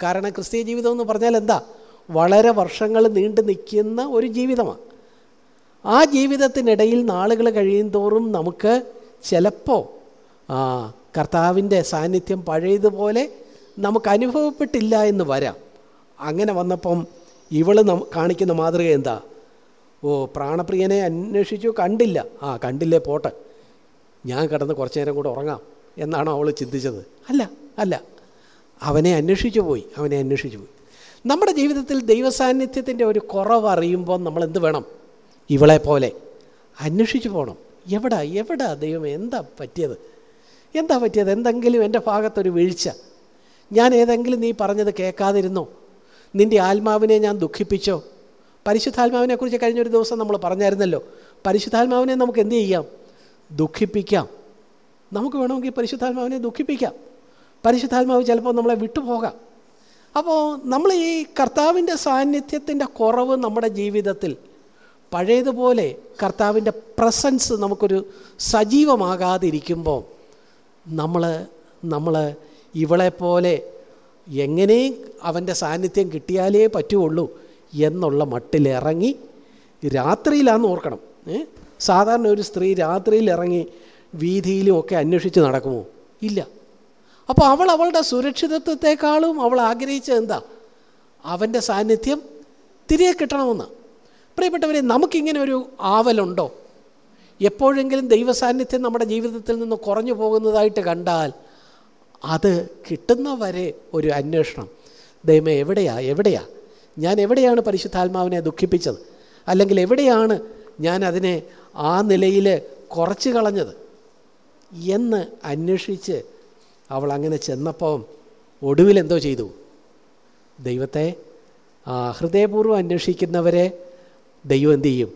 കാരണം ക്രിസ്തീയ ജീവിതം എന്ന് പറഞ്ഞാൽ എന്താ? വളരെ വർഷങ്ങൾ നീണ്ടു നിൽക്കുന്ന ഒരു ജീവിതമാണ്. ആ ജീവിതത്തിനിടയിൽ നാളുകൾ കഴിയും തോറും നമുക്ക് ചിലപ്പോൾ കർത്താവിന്റെ സാന്നിധ്യം പഴയതുപോലെ നമുക്ക് അനുഭവപ്പെട്ടില്ല എന്ന് വരാം. അങ്ങനെ വന്നപ്പം ഇവൾ കാണിക്കുന്ന മാതൃക എന്താ? ഓ പ്രാണപ്രിയനെ അന്വേഷിച്ചു കണ്ടില്ല. ആ കണ്ടില്ലേ പോട്ടെ. ഞാൻ കിടന്ന് കുറച്ചു നേരം കൂടെ ഉറങ്ങാം എന്നാണ് അവൾ ചിന്തിച്ചത്. അല്ല അല്ല. അവനെ അന്വേഷിച്ചു പോയി അവനെ അന്വേഷിച്ചു പോയി. നമ്മുടെ ജീവിതത്തിൽ ദൈവസാന്നിധ്യത്തിന്റെ ഒരു കുറവ് അറിയുമ്പോൾ നമ്മൾ എന്ത് വേണം? ഇവളെ പോലെ അന്വേഷിച്ചു പോകണം എവിടാ എവിടാ ദൈവം? എന്താ പറ്റിയത്? എന്താ പറ്റിയത്? എന്തെങ്കിലും എന്റെ ഭാഗത്തൊരു വീഴ്ച. ഞാൻ ഏതെങ്കിലും നീ പറഞ്ഞത് കേൾക്കാതിരുന്നോ? നിന്റെ ആത്മാവിനെ ഞാൻ ദുഃഖിപ്പിച്ചോ? പരിശുദ്ധാത്മാവിനെക്കുറിച്ച് കഴിഞ്ഞൊരു ദിവസം നമ്മൾ പറഞ്ഞായിരുന്നല്ലോ. പരിശുദ്ധാത്മാവിനെ നമുക്ക് എന്ത് ചെയ്യാം? ദുഃഖിപ്പിക്കാം. നമുക്ക് വേണമെങ്കിൽ പരിശുദ്ധാത്മാവിനെ ദുഃഖിപ്പിക്കാം. പരിശുദ്ധാത്മാവ് ചിലപ്പോൾ നമ്മളെ വിട്ടുപോകാം. അപ്പോൾ നമ്മൾ ഈ കർത്താവിന്റെ സാന്നിധ്യത്തിന്റെ കുറവ് നമ്മുടെ ജീവിതത്തിൽ പഴയതുപോലെ കർത്താവിന്റെ പ്രസൻസ് നമുക്കൊരു സജീവമാകാതിരിക്കുമ്പോൾ നമ്മൾ നമ്മൾ ഇവളെപ്പോലെ എങ്ങനെയും അവന്റെ സാന്നിധ്യം കിട്ടിയാലേ പറ്റുള്ളൂ. എന്നുള്ള മട്ടിലിറങ്ങി രാത്രിയിലാന്ന് ഓർക്കണം. സാധാരണ ഒരു സ്ത്രീ രാത്രിയിൽ ഇറങ്ങി വീതിയിലും ഒക്കെ അന്വേഷിച്ച് നടക്കുമോ? ഇല്ല. അപ്പോൾ അവൾ അവളുടെ സുരക്ഷിതത്വത്തെക്കാളും അവൾ ആഗ്രഹിച്ചത് എന്താ? അവന്റെ സാന്നിധ്യം തിരികെ കിട്ടണമെന്ന്. പ്രിയപ്പെട്ടവരെ നമുക്കിങ്ങനെ ഒരു ആവലുണ്ടോ? എപ്പോഴെങ്കിലും ദൈവസാന്നിധ്യം നമ്മുടെ ജീവിതത്തിൽ നിന്ന് കുറഞ്ഞു പോകുന്നതായിട്ട് കണ്ടാൽ അത് കിട്ടുന്നവരെ ഒരു അന്വേഷണം. ദൈവം എവിടെയാ? എവിടെയാ? ഞാൻ എവിടെയാണ് പരിശുദ്ധാത്മാവിനെ ദുഃഖിപ്പിച്ചത്? അല്ലെങ്കിൽ എവിടെയാണ് ഞാൻ അതിനെ ആ നിലയിൽ കുറച്ച് കളഞ്ഞത്? എന്ന് അന്വേഷിച്ച് അവൾ അങ്ങനെ ചെന്നപ്പം ഒടുവിൽ എന്തോ ചെയ്തു? ദൈവത്തെ ഹൃദയപൂർവം അന്വേഷിക്കുന്നവരെ ദൈവം എന്തു ചെയ്യും?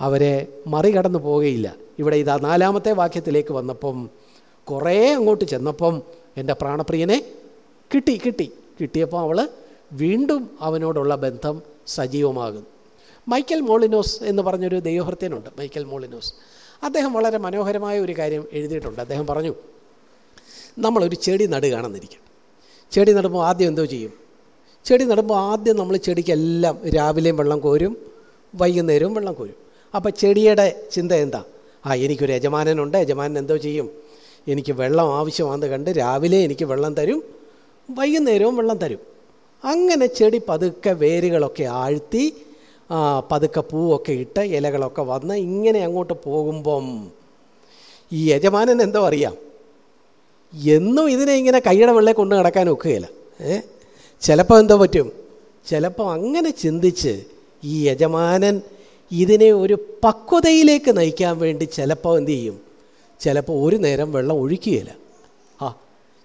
അവരെ മറികടന്നു പോവുകയില്ല. ഇവിടെ ഇതാ നാലാമത്തെ വാക്യത്തിലേക്ക് വന്നപ്പം കുറേ അങ്ങോട്ട് ചെന്നപ്പം എന്റെ പ്രാണപ്രിയനെ കിട്ടി കിട്ടി. കിട്ടിയപ്പോൾ അവൾ വീണ്ടും അവനോടുള്ള ബന്ധം സജീവമാകും. മൈക്കൽ മോളിനോസ് എന്ന് പറഞ്ഞൊരു ദൈവഹൃത്യനുണ്ട് മൈക്കൽ മോളിനോസ്. അദ്ദേഹം വളരെ മനോഹരമായ ഒരു കാര്യം എഴുതിയിട്ടുണ്ട്. അദ്ദേഹം പറഞ്ഞു നമ്മളൊരു ചെടി നടുകയാണെന്നിരിക്കും ചെടി നടുമ്പോൾ ആദ്യം എന്തോ ചെയ്യും? ചെടി നടുമ്പോൾ ആദ്യം നമ്മൾ ചെടിക്കെല്ലാം രാവിലെയും വെള്ളം കോരും വൈകുന്നേരവും വെള്ളം കോരും. അപ്പോൾ ചെടിയുടെ ചിന്ത എന്താ? ആ എനിക്കൊരു യജമാനനുണ്ട്. യജമാനൻ എന്തോ ചെയ്യും? എനിക്ക് വെള്ളം ആവശ്യമാണെന്ന് കണ്ട് രാവിലെ എനിക്ക് വെള്ളം തരും വൈകുന്നേരവും വെള്ളം തരും. അങ്ങനെ ചെടി പതുക്കെ വേരുകളൊക്കെ ആഴ്ത്തി പതുക്കെ പൂവൊക്കെ ഇട്ട് ഇലകളൊക്കെ വന്ന് ഇങ്ങനെ അങ്ങോട്ട് പോകുമ്പം ഈ യജമാനൻ എന്തോ അറിയാം. എന്നും ഇതിനെ ഇങ്ങനെ കൈയുടെ വെള്ളെ കൊണ്ട് നടക്കാൻ ഒക്കുകയില്ല. ഏ? ചിലപ്പോൾ എന്തോ പറ്റും. ചിലപ്പോൾ അങ്ങനെ ചിന്തിച്ച് ഈ യജമാനൻ ഇതിനെ ഒരു പക്വതയിലേക്ക് നയിക്കാൻ വേണ്ടി ചിലപ്പോൾ എന്തു ചെയ്യും? ചിലപ്പോൾ ഒരു നേരം വെള്ളം ഒഴിക്കുകയില്ല. ആ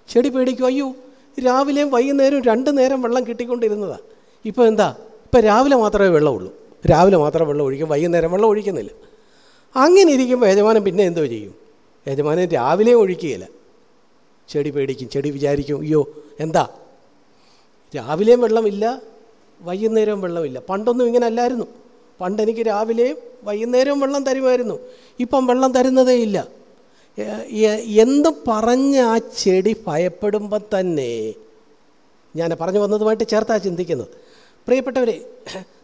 ചെടി പേടിക്കും. അയ്യോ രാവിലെയും വൈകുന്നേരവും രണ്ട് നേരം വെള്ളം കിട്ടിക്കൊണ്ടിരുന്നതാണ് ഇപ്പോൾ എന്താ? ഇപ്പോൾ രാവിലെ മാത്രമേ വെള്ളമുള്ളൂ. രാവിലെ മാത്രമേ വെള്ളം ഒഴിക്കും. വൈകുന്നേരം വെള്ളം ഒഴിക്കുന്നില്ല. അങ്ങനെ ഇരിക്കുമ്പോൾ യജമാനൻ പിന്നെ എന്തോ ചെയ്യും? യജമാനൻ രാവിലെ ഒഴിക്കുകയില്ല. ചെടി പേടിക്കും. ചെടി വിചാരിക്കും അയ്യോ എന്താ? രാവിലെയും വെള്ളമില്ല വൈകുന്നേരവും വെള്ളമില്ല. പണ്ടൊന്നും ഇങ്ങനെ അല്ലായിരുന്നു. പണ്ട് എനിക്ക് രാവിലെയും വൈകുന്നേരവും വെള്ളം തരുമായിരുന്നു. ഇപ്പം വെള്ളം തരുന്നതേ ഇല്ല. എന്ത് പറഞ്ഞ് ആ ചെടി ഭയപ്പെടുമ്പോൾ തന്നെ ഞാൻ പറഞ്ഞു വന്നതുമായിട്ട് ചേർത്താ ചിന്തിക്കുന്നത് പ്രിയപ്പെട്ടവരെ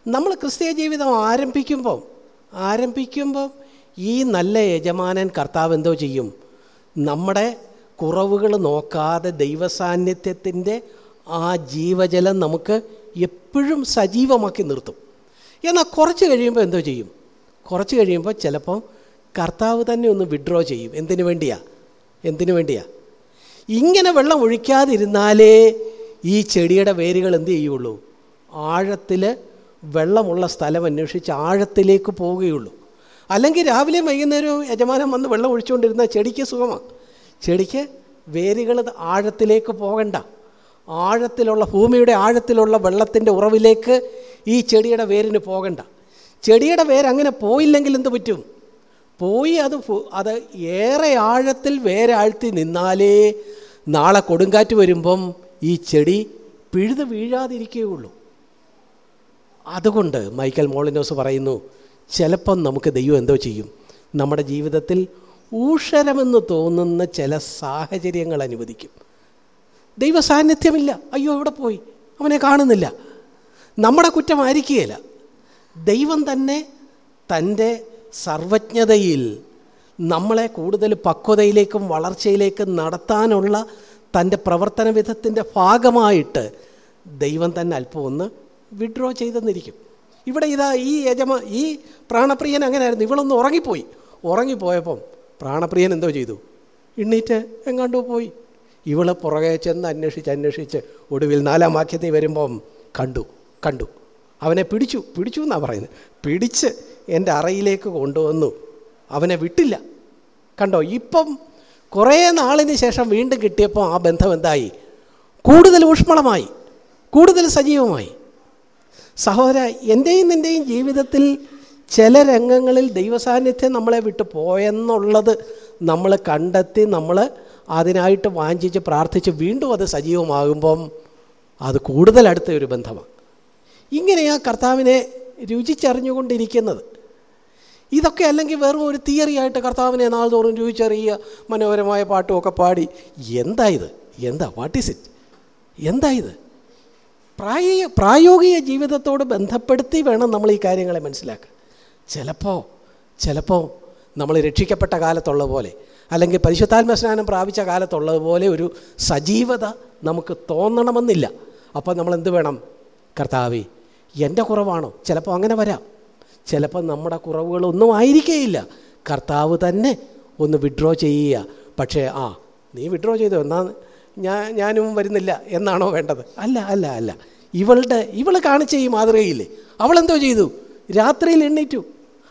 നമ്മൾ ക്രിസ്തീയ ജീവിതം ആരംഭിക്കുമ്പം ആരംഭിക്കുമ്പം ഈ നല്ല യജമാനൻ കർത്താവ് എന്തോ ചെയ്യും? നമ്മുടെ കുറവുകൾ നോക്കാതെ ദൈവസാന്നിധ്യത്തിന്റെ ആ ജീവജലം നമുക്ക് എപ്പോഴും സജീവമാക്കി നിർത്തും. എന്നാൽ കുറച്ച് കഴിയുമ്പോൾ എന്തോ ചെയ്യും? കുറച്ച് കഴിയുമ്പോൾ ചിലപ്പോൾ കർത്താവ് തന്നെ ഒന്ന് വിഡ്രോ ചെയ്യും. എന്തിനു വേണ്ടിയാ? എന്തിനു വേണ്ടിയാ? ഇങ്ങനെ വെള്ളം ഒഴിക്കാതിരുന്നാലേ ഈ ചെടിയുടെ വേരുകൾ എന്ത് ചെയ്യുള്ളൂ? ആഴത്തിൽ വെള്ളമുള്ള സ്ഥലം അന്വേഷിച്ച് ആഴത്തിലേക്ക് പോവുകയുള്ളൂ. അല്ലെങ്കിൽ രാവിലെ വൈകുന്നേരവും യജമാനം വന്ന് വെള്ളം ഒഴിച്ചുകൊണ്ടിരുന്ന ചെടിക്ക് സുഖമാണ് ചെടിക്ക് വേരുകൾ ആഴത്തിലേക്ക് പോകണ്ട. ആഴത്തിലുള്ള ഭൂമിയുടെ ആഴത്തിലുള്ള വെള്ളത്തിന്റെ ഉറവിലേക്ക് ഈ ചെടിയുടെ വേരിന് പോകണ്ട. ചെടിയുടെ വേര് അങ്ങനെ പോയില്ലെങ്കിൽ എന്ത് പറ്റും? പോയി അത് അത് ഏറെ ആഴത്തിൽ വേരാഴ്ത്തി നിന്നാലേ നാളെ കൊടുങ്കാറ്റ് വരുമ്പം ഈ ചെടി പിഴുത് വീഴാതിരിക്കുകയുള്ളൂ. അതുകൊണ്ട് മൈക്കൽ മോളിനോസ് പറയുന്നു ചിലപ്പം നമുക്ക് ദൈവം എന്തോ ചെയ്യും. നമ്മുടെ ജീവിതത്തിൽ ഊഷരമെന്ന് തോന്നുന്ന ചില സാഹചര്യങ്ങൾ അനുവദിക്കും. ദൈവ സാന്നിധ്യമില്ല. അയ്യോ എവിടെ പോയി? അവനെ കാണുന്നില്ല. നമ്മുടെ കുറ്റമായിരിക്കുകയില്ല ദൈവം തന്നെ തന്റെ സർവജ്ഞതയിൽ നമ്മളെ കൂടുതൽ പക്വതയിലേക്കും വളർച്ചയിലേക്കും നടത്താനുള്ള തന്റെ പ്രവർത്തന വിധത്തിന്റെ ഭാഗമായിട്ട് ദൈവം തന്നെ അല്പം ഒന്ന് വിഡ്രോ ചെയ്തെന്നിരിക്കും. ഇവിടെ ഇതാ ഈ യജമ ഈ പ്രാണപ്രിയൻ അങ്ങനെയായിരുന്നു. ഇവളൊന്ന് ഉറങ്ങിപ്പോയി. ഉറങ്ങിപ്പോയപ്പം പ്രാണപ്രിയൻ എന്തോ ചെയ്തു? എണ്ണീറ്റ് എങ്ങാണ്ടോ പോയി. ഇവൾ പുറകെ ചെന്ന് അന്വേഷിച്ച് അന്വേഷിച്ച് ഒടുവിൽ നാലാം വാക്യത്തിൽ വരുമ്പം കണ്ടു കണ്ടു. അവനെ പിടിച്ചു പിടിച്ചു എന്നാണ് പറയുന്നത്. പിടിച്ച് എന്റെ അറയിലേക്ക് കൊണ്ടുവന്നു. അവനെ വിട്ടില്ല. കണ്ടോ ഇപ്പം കുറേ നാളിന് ശേഷം വീണ്ടും കിട്ടിയപ്പോൾ ആ ബന്ധം എന്തായി? കൂടുതൽ ഊഷ്മളമായി കൂടുതൽ സജീവമായി. സഹോദര എന്റെയും നിന്റെയും ജീവിതത്തിൽ ചില രംഗങ്ങളിൽ ദൈവസാന്നിധ്യം നമ്മളെ വിട്ടു പോയെന്നുള്ളത് നമ്മൾ കണ്ടെത്തി നമ്മൾ അതിനായിട്ട് വാഞ്ചിച്ച് പ്രാർത്ഥിച്ച് വീണ്ടും അത് സജീവമാകുമ്പം അത് കൂടുതൽ അടുത്ത ഒരു ബന്ധമാണ്. ഇങ്ങനെയാണ് കർത്താവിനെ രുചിച്ചറിഞ്ഞുകൊണ്ടിരിക്കുന്നത്. ഇതൊക്കെ അല്ലെങ്കിൽ വെറും ഒരു തിയറി ആയിട്ട് കർത്താവിനെ നാൾതോറും ചോദിച്ചറിയുക മനോഹരമായ പാട്ടുമൊക്കെ പാടി. എന്താ ഇത്? എന്താ? വാട്ട് ഈസ് ഇറ്റ് എന്താ ഇത്? പ്രായ പ്രായോഗിക ജീവിതത്തോട് ബന്ധപ്പെടുത്തി വേണം നമ്മൾ ഈ കാര്യങ്ങളെ മനസ്സിലാക്കുക ചിലപ്പോൾ ചിലപ്പോൾ നമ്മൾ രക്ഷിക്കപ്പെട്ട കാലത്തുള്ള പോലെ അല്ലെങ്കിൽ പരിശുദ്ധാത്മ സ്നാനം പ്രാപിച്ച കാലത്തുള്ളതുപോലെ ഒരു സജീവത നമുക്ക് തോന്നണമെന്നില്ല. അപ്പോൾ നമ്മൾ എന്ത് വേണം? കർത്താവേ എന്റെ കുറവാണോ? ചിലപ്പോൾ അങ്ങനെ വരാം. ചിലപ്പോൾ നമ്മുടെ കുറവുകളൊന്നും ആയിരിക്കേയില്ല. കർത്താവ് തന്നെ ഒന്ന് വിഡ്രോ ചെയ്യുക. പക്ഷേ ആ നീ വിഡ്രോ ചെയ്തു? എന്നാ ഞാൻ ഞാനും വരുന്നില്ല എന്നാണോ വേണ്ടത്? അല്ല അല്ല അല്ല. ഇവളുടെ ഇവൾ കാണിച്ച ഈ മാതൃകയില്ലേ? അവളെന്തോ ചെയ്തു? രാത്രിയിൽ എണ്ണീറ്റു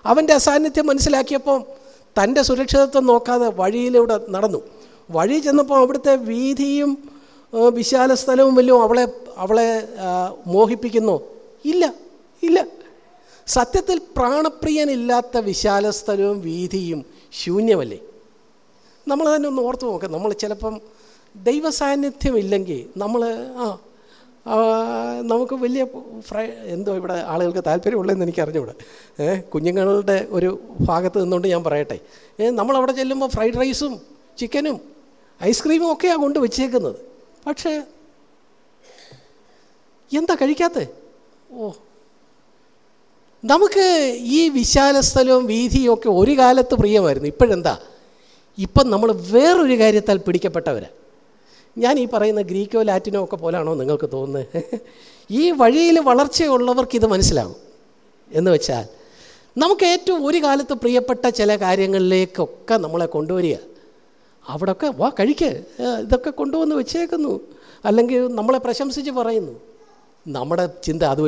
അവന്റെ അസാന്നിധ്യം മനസ്സിലാക്കിയപ്പോൾ തന്റെ സുരക്ഷിതത്വം നോക്കാതെ വഴിയിലൂടെ നടന്നു. വഴി ചെന്നപ്പോൾ അവിടുത്തെ വീതിയും വിശാല സ്ഥലവും വല്ലതും അവളെ അവളെ മോഹിപ്പിക്കുന്നു മോഹിപ്പിക്കുന്നോ. ഇല്ല ഇല്ല. സത്യത്തിൽ പ്രാണപ്രിയനില്ലാത്ത വിശാല സ്ഥലവും വീതിയും ശൂന്യമല്ലേ? നമ്മൾ തന്നെ ഒന്ന് ഓർത്ത് നോക്കാം. നമ്മൾ ചിലപ്പം ദൈവ സാന്നിധ്യം ഇല്ലെങ്കിൽ നമ്മൾ ആ നമുക്ക് വലിയ ഫ്രൈ എന്തോ ഇവിടെ ആളുകൾക്ക് താല്പര്യമുള്ളതെന്ന് എനിക്ക് അറിഞ്ഞൂടെ ഏ കുഞ്ഞുങ്ങളുടെ ഒരു ഭാഗത്ത് നിന്നുകൊണ്ട് ഞാൻ പറയട്ടെ. ഏ നമ്മളവിടെ ചെല്ലുമ്പോൾ ഫ്രൈഡ് റൈസും ചിക്കനും ഐസ്ക്രീമും ഒക്കെയാണ് കൊണ്ട് വെച്ചേക്കുന്നത്. പക്ഷേ എന്താ കഴിക്കാത്തത്? ഓ നമുക്ക് ഈ വിശാല സ്ഥലവും വീതിയും ഒക്കെ ഒരു കാലത്ത് പ്രിയമായിരുന്നു. ഇപ്പോഴെന്താ? ഇപ്പം നമ്മൾ വേറൊരു കാര്യത്താൽ പിടിക്കപ്പെട്ടവരാണ് ഞാൻ ഈ പറയുന്ന ഗ്രീക്കോ ലാറ്റിനോ ഒക്കെ പോലാണോ നിങ്ങൾക്ക് തോന്നുന്നത്? ഈ വഴിയിൽ വളർച്ചയുള്ളവർക്ക് ഇത് മനസ്സിലാകും എന്ന് വെച്ചാൽ നമുക്ക് ഏറ്റവും ഒരു കാലത്ത് പ്രിയപ്പെട്ട ചില കാര്യങ്ങളിലേക്കൊക്കെ നമ്മളെ കൊണ്ടുവരിക. അവിടെയൊക്കെ വാ കഴിക്ക്. ഇതൊക്കെ കൊണ്ടുവന്ന് വെച്ചേക്കുന്നു. അല്ലെങ്കിൽ നമ്മളെ പ്രശംസിച്ച് പറയുന്നു. നമ്മുടെ ചിന്ത അത്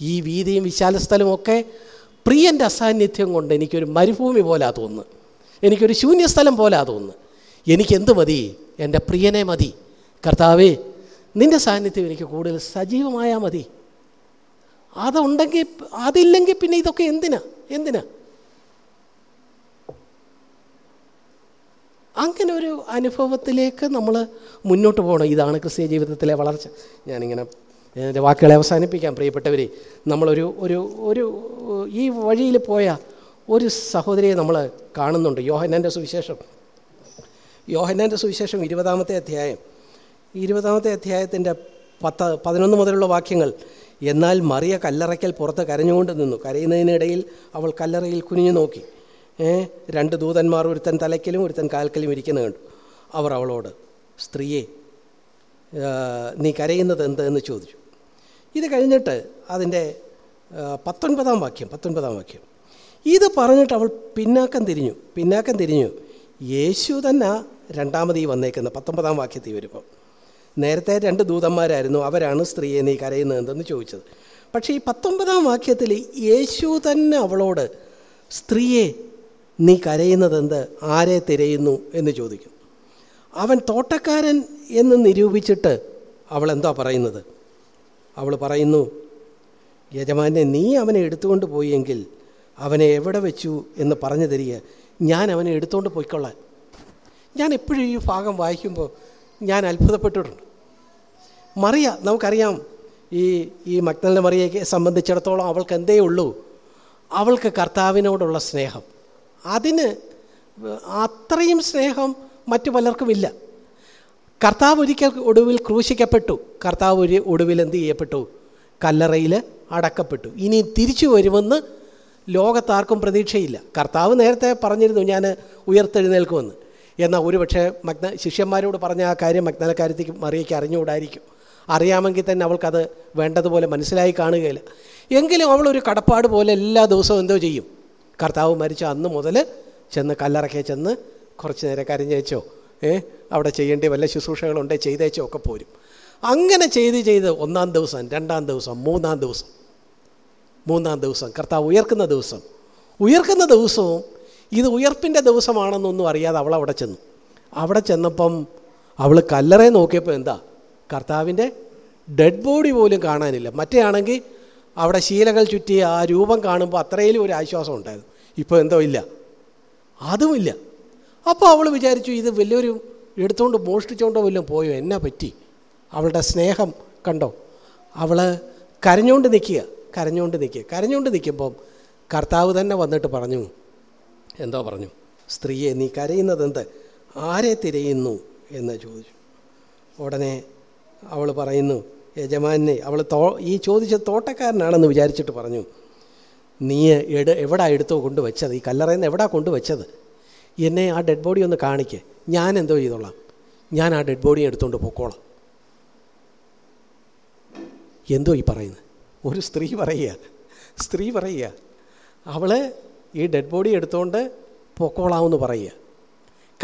ഈ വീതിയും വിശാല സ്ഥലമൊക്കെ പ്രിയന്റെ അസാന്നിധ്യം കൊണ്ട് എനിക്കൊരു മരുഭൂമി പോലാ തോന്നുന്നു. എനിക്കൊരു ശൂന്യസ്ഥലം പോലാ തോന്നുന്നു. എനിക്കെന്ത് മതി? എന്റെ പ്രിയനെ മതി. കർത്താവേ നിന്റെ സാന്നിധ്യം എനിക്ക് കൂടുതൽ സജീവമായാൽ മതി. അതുണ്ടെങ്കിൽ അതില്ലെങ്കിൽ പിന്നെ ഇതൊക്കെ എന്തിനാ? എന്തിനാ? അങ്ങനെ ഒരു അനുഭവത്തിലേക്ക് നമ്മൾ മുന്നോട്ട് പോകണം. ഇതാണ് ക്രിസ്തീയ ജീവിതത്തിലെ വളർച്ച. ഞാനിങ്ങനെ എന്റെ വാക്കുകളെ അവസാനിപ്പിക്കാം പ്രിയപ്പെട്ടവരെ. നമ്മളൊരു ഒരു ഒരു ഈ വഴിയിൽ പോയ ഒരു സഹോദരിയെ നമ്മൾ കാണുന്നുണ്ട്. യോഹന്നാന്റെ സുവിശേഷം. യോഹന്നാന്റെ സുവിശേഷം ഇരുപതാമത്തെ അധ്യായം. ഇരുപതാമത്തെ അധ്യായത്തിന്റെ പത്ത് പതിനൊന്ന് മുതലുള്ള വാക്യങ്ങൾ എന്നാൽ മറിയ കല്ലറയ്ക്കൽ പുറത്ത് കരഞ്ഞുകൊണ്ട് നിന്നു. കരയുന്നതിനിടയിൽ അവൾ കല്ലറയിൽ കുനിഞ്ഞു നോക്കി. രണ്ട് ദൂതന്മാർ ഒരുത്തൻ തലയ്ക്കലും ഒരുത്തൻ കാൽക്കലും ഇരിക്കുന്നത് കണ്ടു. അവർ അവളോട് സ്ത്രീയെ നീ കരയുന്നത് എന്ത്? എന്ന് ചോദിച്ചു. ഇത് കഴിഞ്ഞിട്ട് അതിന്റെ പത്തൊൻപതാം വാക്യം പത്തൊൻപതാം വാക്യം. ഇത് പറഞ്ഞിട്ട് അവൾ പിന്നാക്കം തിരിഞ്ഞു പിന്നാക്കം തിരിഞ്ഞു. യേശു തന്നെ രണ്ടാമത് ഈ വന്നേക്കുന്നത് പത്തൊമ്പതാം വാക്യത്തിൽ വരുമ്പോൾ നേരത്തെ രണ്ട് ദൂതന്മാരായിരുന്നു അവരാണ് സ്ത്രീയെ നീ കരയുന്നത് എന്തെന്ന് ചോദിച്ചത്. പക്ഷേ ഈ പത്തൊമ്പതാം വാക്യത്തിൽ യേശു തന്നെ അവളോട് സ്ത്രീയെ നീ കരയുന്നതെന്ത് ആരെ തിരയുന്നു? എന്ന് ചോദിക്കും. അവൻ തോട്ടക്കാരൻ എന്ന് നിരൂപിച്ചിട്ട് അവൾ എന്താ പറയുന്നത്? അവൾ പറയുന്നു യജമാനെ നീ അവനെ എടുത്തുകൊണ്ട് പോയെങ്കിൽ അവനെ എവിടെ വെച്ചു എന്ന് പറഞ്ഞു തരിക. ഞാൻ അവനെ എടുത്തുകൊണ്ട് പോയിക്കൊള്ളാൻ. ഞാൻ എപ്പോഴും ഈ ഭാഗം വായിക്കുമ്പോൾ ഞാൻ അത്ഭുതപ്പെട്ടിട്ടുണ്ട്. മറിയ നമുക്കറിയാം ഈ ഈ മക്നലിനെ മറിയയെ സംബന്ധിച്ചിടത്തോളം അവൾക്ക് എന്തേ ഉള്ളൂ? അവൾക്ക് കർത്താവിനോടുള്ള സ്നേഹം. അതിന് അത്രയും സ്നേഹം മറ്റു പലർക്കുമില്ല. കർത്താവ് ഒരിക്കൽ ഒടുവിൽ ക്രൂശിക്കപ്പെട്ടു. കർത്താവ് ഒരു ഒടുവിൽ എന്ത് ചെയ്യപ്പെട്ടു? കല്ലറയിൽ അടക്കപ്പെട്ടു. ഇനി തിരിച്ചു വരുമെന്ന് ലോകത്താർക്കും പ്രതീക്ഷയില്ല. കർത്താവ് നേരത്തെ പറഞ്ഞിരുന്നു ഞാൻ ഉയർത്തെഴുന്നേൽക്കുമെന്ന്. എന്നാൽ ഒരുപക്ഷെ മഗ്ന ശിഷ്യന്മാരോട് പറഞ്ഞ ആ കാര്യം മഗ്നലക്കാര്യത്തേക്ക് മറിയയ്ക്ക് അറിഞ്ഞുകൂടായിരിക്കും. അറിയാമെങ്കിൽ തന്നെ അവൾക്കത് വേണ്ടതുപോലെ മനസ്സിലായി കാണുകയില്ല. എങ്കിലും അവളൊരു കടപ്പാട് പോലെ എല്ലാ ദിവസവും എന്തോ ചെയ്യും. കർത്താവ് മരിച്ച അന്ന് മുതൽ ചെന്ന് കല്ലറക്കെ ചെന്ന് കുറച്ച് നേരം കരഞ്ഞേച്ചോ ഏ? അവിടെ ചെയ്യേണ്ട വല്ല ശുശ്രൂഷകളുണ്ട് ചെയ്തേച്ചോ ഒക്കെ പോരും. അങ്ങനെ ചെയ്ത് ചെയ്ത് ഒന്നാം ദിവസം രണ്ടാം ദിവസം മൂന്നാം ദിവസം മൂന്നാം ദിവസം കർത്താവ് ഉയർക്കുന്ന ദിവസം. ഉയർക്കുന്ന ദിവസവും ഇത് ഉയർപ്പിന്റെ ദിവസമാണെന്നൊന്നും അറിയാതെ അവൾ അവിടെ ചെന്നു. അവിടെ ചെന്നപ്പം അവൾ കല്ലറെ നോക്കിയപ്പോൾ എന്താ? കർത്താവിന്റെ ഡെഡ് ബോഡി പോലും കാണാനില്ല. മറ്റേ ആണെങ്കിൽ അവിടെ ശീലകൾ ചുറ്റി ആ രൂപം കാണുമ്പോൾ അത്രയിലും ഒരു ആശ്വാസം ഉണ്ടായിരുന്നു. ഇപ്പോൾ എന്തോ ഇല്ല. അതുമില്ല. അപ്പോൾ അവൾ വിചാരിച്ചു ഇത് വലിയൊരു എടുത്തുകൊണ്ട് മോഷ്ടിച്ചുകൊണ്ടോ വല്ലതും പോയോ? എന്നാ പറ്റി? അവളുടെ സ്നേഹം കണ്ടോ? അവൾ കരഞ്ഞുകൊണ്ട് നിൽക്കുക കരഞ്ഞുകൊണ്ട് നിൽക്കുക കരഞ്ഞുകൊണ്ട് നിൽക്കുമ്പം കർത്താവ് തന്നെ വന്നിട്ട് പറഞ്ഞു എന്തോ പറഞ്ഞു? സ്ത്രീയെ നീ കരയുന്നത് എന്ത് ആരെ തിരയുന്നു? എന്ന് ചോദിച്ചു. ഉടനെ അവൾ പറയുന്നു യജമാനെ അവൾ തോ ഈ ചോദിച്ച തോട്ടക്കാരനാണെന്ന് വിചാരിച്ചിട്ട് പറഞ്ഞു നീ എട് എവിടാ എടുത്തോ കൊണ്ടുവച്ചത്? ഈ കല്ലറയിൽ നിന്ന് എവിടാ കൊണ്ടുവച്ചത്? എന്നെ ആ ഡെഡ് ബോഡി ഒന്ന് കാണിക്ക്. ഞാൻ എന്തോ ചെയ്തോളാം. ഞാൻ ആ ഡെഡ് ബോഡി എടുത്തുകൊണ്ട് പൊക്കോളാം. എന്തോ ഈ പറയുന്നത് ഒരു സ്ത്രീ പറയുക. സ്ത്രീ പറയുക. അവൾ ഈ ഡെഡ് ബോഡി എടുത്തുകൊണ്ട് പൊക്കോളാമെന്ന് പറയുക.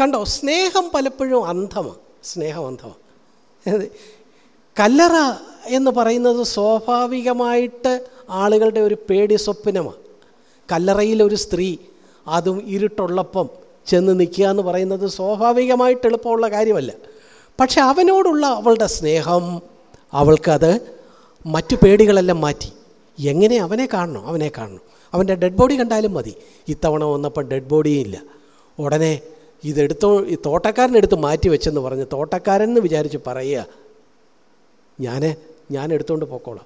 കണ്ടോ? സ്നേഹം പലപ്പോഴും അന്ധമാണ് സ്നേഹം അന്ധമാണ് കല്ലറ എന്ന് പറയുന്നത് സ്വാഭാവികമായിട്ട് ആളുകളുടെ ഒരു പേടി സ്വപ്നമാണ് കല്ലറയിലൊരു സ്ത്രീ അതും ഇരുട്ടുള്ളപ്പം ചെന്ന് നിൽക്കുക എന്ന് പറയുന്നത് സ്വാഭാവികമായിട്ട് എളുപ്പമുള്ള കാര്യമല്ല. പക്ഷെ അവനോടുള്ള അവളുടെ സ്നേഹം അവൾക്കത് മറ്റു പേടികളെല്ലാം മാറ്റി. എങ്ങനെ അവനെ കാണണം? അവനെ കാണണം. അവന്റെ ഡെഡ് ബോഡി കണ്ടാലും മതി. ഇത്തവണ വന്നപ്പോൾ ഡെഡ് ബോഡിയും ഇല്ല. ഉടനെ ഇതെടുത്തോ ഈ തോട്ടക്കാരനെടുത്ത് മാറ്റി വെച്ചെന്ന് പറഞ്ഞ് തോട്ടക്കാരൻ എന്ന് വിചാരിച്ച് പറയുക ഞാൻ ഞാൻ എടുത്തുകൊണ്ട് പോക്കോളാം.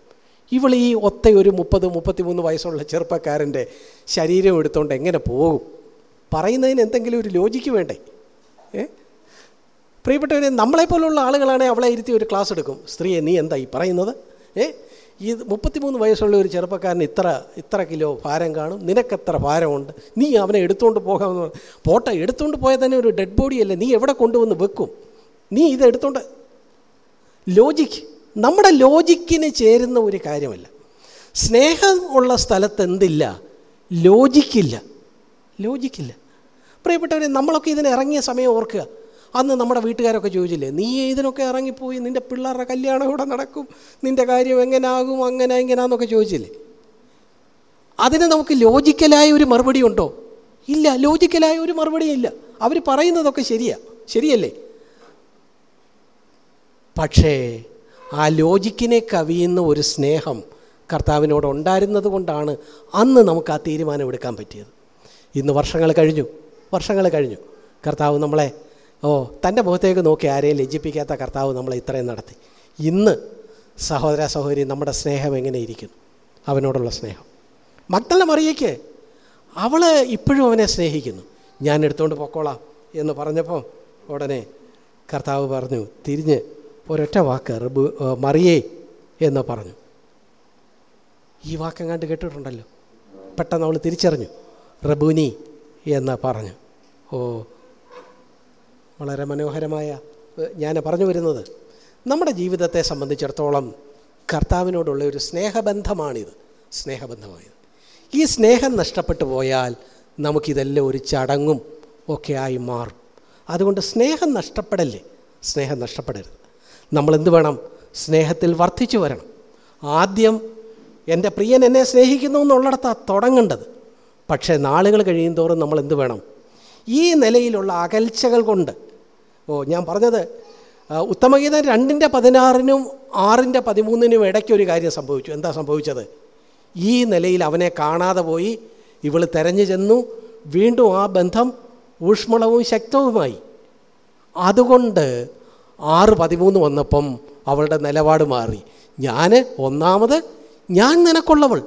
ഇവൾ ഈ ഒത്ത ഒരു മുപ്പത് മുപ്പത്തിമൂന്ന് വയസ്സുള്ള ചെറുപ്പക്കാരന്റെ ശരീരം എടുത്തുകൊണ്ട് എങ്ങനെ പോകും? പറയുന്നതിന് എന്തെങ്കിലും ഒരു ലോജിക്ക് വേണ്ടേ? ഏ? പ്രിയപ്പെട്ടവരെ നമ്മളെപ്പോലുള്ള ആളുകളാണെങ്കിൽ അവളെ ഇരുത്തി ഒരു ക്ലാസ് എടുക്കും. സ്ത്രീയെ നീ എന്താ ഈ പറയുന്നത്? ഏ? ഈ മുപ്പത്തിമൂന്ന് വയസ്സുള്ള ഒരു ചെറുപ്പക്കാരന് ഇത്ര ഇത്ര കിലോ ഭാരം കാണും. നിനക്കെത്ര ഭാരമുണ്ട്? നീ അവനെ എടുത്തുകൊണ്ട് പോകാമെന്ന് പോട്ടെ എടുത്തുകൊണ്ട് പോയാൽ തന്നെ ഒരു ഡെഡ് ബോഡിയല്ലേ നീ എവിടെ കൊണ്ടുവന്ന് വെക്കും? നീ ഇത് എടുത്തുകൊണ്ട് ലോജിക്ക് നമ്മുടെ ലോജിക്കിന് ചേരുന്ന ഒരു കാര്യമല്ല. സ്നേഹം ഉള്ള സ്ഥലത്ത് എന്തില്ല? ലോജിക്കില്ല ലോജിക്കില്ല പ്രിയപ്പെട്ടവരെ നമ്മളൊക്കെ ഇതിന് ഇറങ്ങിയ സമയം ഓർക്കുക. അന്ന് നമ്മുടെ വീട്ടുകാരൊക്കെ ചോദിച്ചില്ലേ നീ ഇതിനൊക്കെ ഇറങ്ങിപ്പോയി നിന്റെ പിള്ളേരുടെ കല്യാണം ഇവിടെ നടക്കും? നിന്റെ കാര്യം എങ്ങനെ ആകും അങ്ങനെ എങ്ങനെയാന്നൊക്കെ ചോദിച്ചില്ലേ? അതിന് നമുക്ക് ലോജിക്കലായ ഒരു മറുപടി ഉണ്ടോ? ഇല്ല ലോജിക്കലായ ഒരു മറുപടിയും ഇല്ല. അവർ പറയുന്നതൊക്കെ ശരിയാ ശരിയല്ലേ? പക്ഷേ ആ ലോജിക്കിനെ കവിയുന്ന ഒരു സ്നേഹം കർത്താവിനോട് ഉണ്ടായിരുന്നത് കൊണ്ടാണ് അന്ന് നമുക്ക് ആ തീരുമാനം എടുക്കാൻ പറ്റിയത്. ഇന്ന് വർഷങ്ങൾ കഴിഞ്ഞു. വർഷങ്ങൾ കഴിഞ്ഞു. കർത്താവ് നമ്മളെ ഓ തന്റെ മുഖത്തേക്ക് നോക്കി ആരെയും ലജ്ജിപ്പിക്കാത്ത കർത്താവ് നമ്മളെ ഇത്രയും നടത്തി. ഇന്ന് സഹോദര സഹോദരി നമ്മുടെ സ്നേഹം എങ്ങനെ ഇരിക്കുന്നു? അവനോടുള്ള സ്നേഹം. മക്കളുടെ മറിയയ്ക്ക് അവൾ ഇപ്പോഴും അവനെ സ്നേഹിക്കുന്നു. ഞാൻ എടുത്തുകൊണ്ട് പൊക്കോളാം എന്ന് പറഞ്ഞപ്പോൾ ഉടനെ കർത്താവ് പറഞ്ഞു തിരിഞ്ഞ് ഒരൊറ്റ വാക്ക് റബു മറിയേ എന്ന് പറഞ്ഞു. ഈ വാക്കെങ്ങാണ്ട് കേട്ടിട്ടുണ്ടല്ലോ? പെട്ടെന്ന് അവൾ തിരിച്ചറിഞ്ഞു റബുനി എന്ന് പറഞ്ഞു. ഓ വളരെ മനോഹരമായ ഞാൻ പറഞ്ഞു വരുന്നത്. നമ്മുടെ ജീവിതത്തെ സംബന്ധിച്ചിടത്തോളം കർത്താവിനോടുള്ള ഒരു സ്നേഹബന്ധമാണിത്. സ്നേഹബന്ധമായത്. ഈ സ്നേഹം നഷ്ടപ്പെട്ടു പോയാൽ നമുക്കിതെല്ലാം ഒരു ചടങ്ങും ഒക്കെ ആയി മാറും. അതുകൊണ്ട് സ്നേഹം നഷ്ടപ്പെടല്ലേ? സ്നേഹം നഷ്ടപ്പെടരുത്. നമ്മൾ എന്ത് വേണം? സ്നേഹത്തിൽ വർദ്ധിച്ചു വരണം. ആദ്യം എന്റെ പ്രിയൻ എന്നെ സ്നേഹിക്കുന്നു എന്നുള്ളിടത്താണ് തുടങ്ങേണ്ടത്. പക്ഷേ നാളുകൾ കഴിയും തോറും നമ്മൾ എന്ത് വേണം? ഈ നിലയിലുള്ള അകൽച്ചകൾ കൊണ്ട്. ഓ ഞാൻ പറഞ്ഞത് ഉത്തമഗീതം രണ്ടിന്റെ പതിനാറിനും ആറിന്റെ പതിമൂന്നിനും ഇടയ്ക്കൊരു കാര്യം സംഭവിച്ചു. എന്താ സംഭവിച്ചത്? ഈ നിലയിൽ അവനെ കാണാതെ പോയി ഇവൾ തെരഞ്ഞു ചെന്നു. വീണ്ടും ആ ബന്ധം ഊഷ്മളവും ശക്തവുമായി. അതുകൊണ്ട് ആറ് പതിമൂന്ന് വന്നപ്പം അവളുടെ നിലപാട് മാറി. ഞാൻ ഒന്നാമത് ഞാൻ നിനക്കുള്ളവൾ.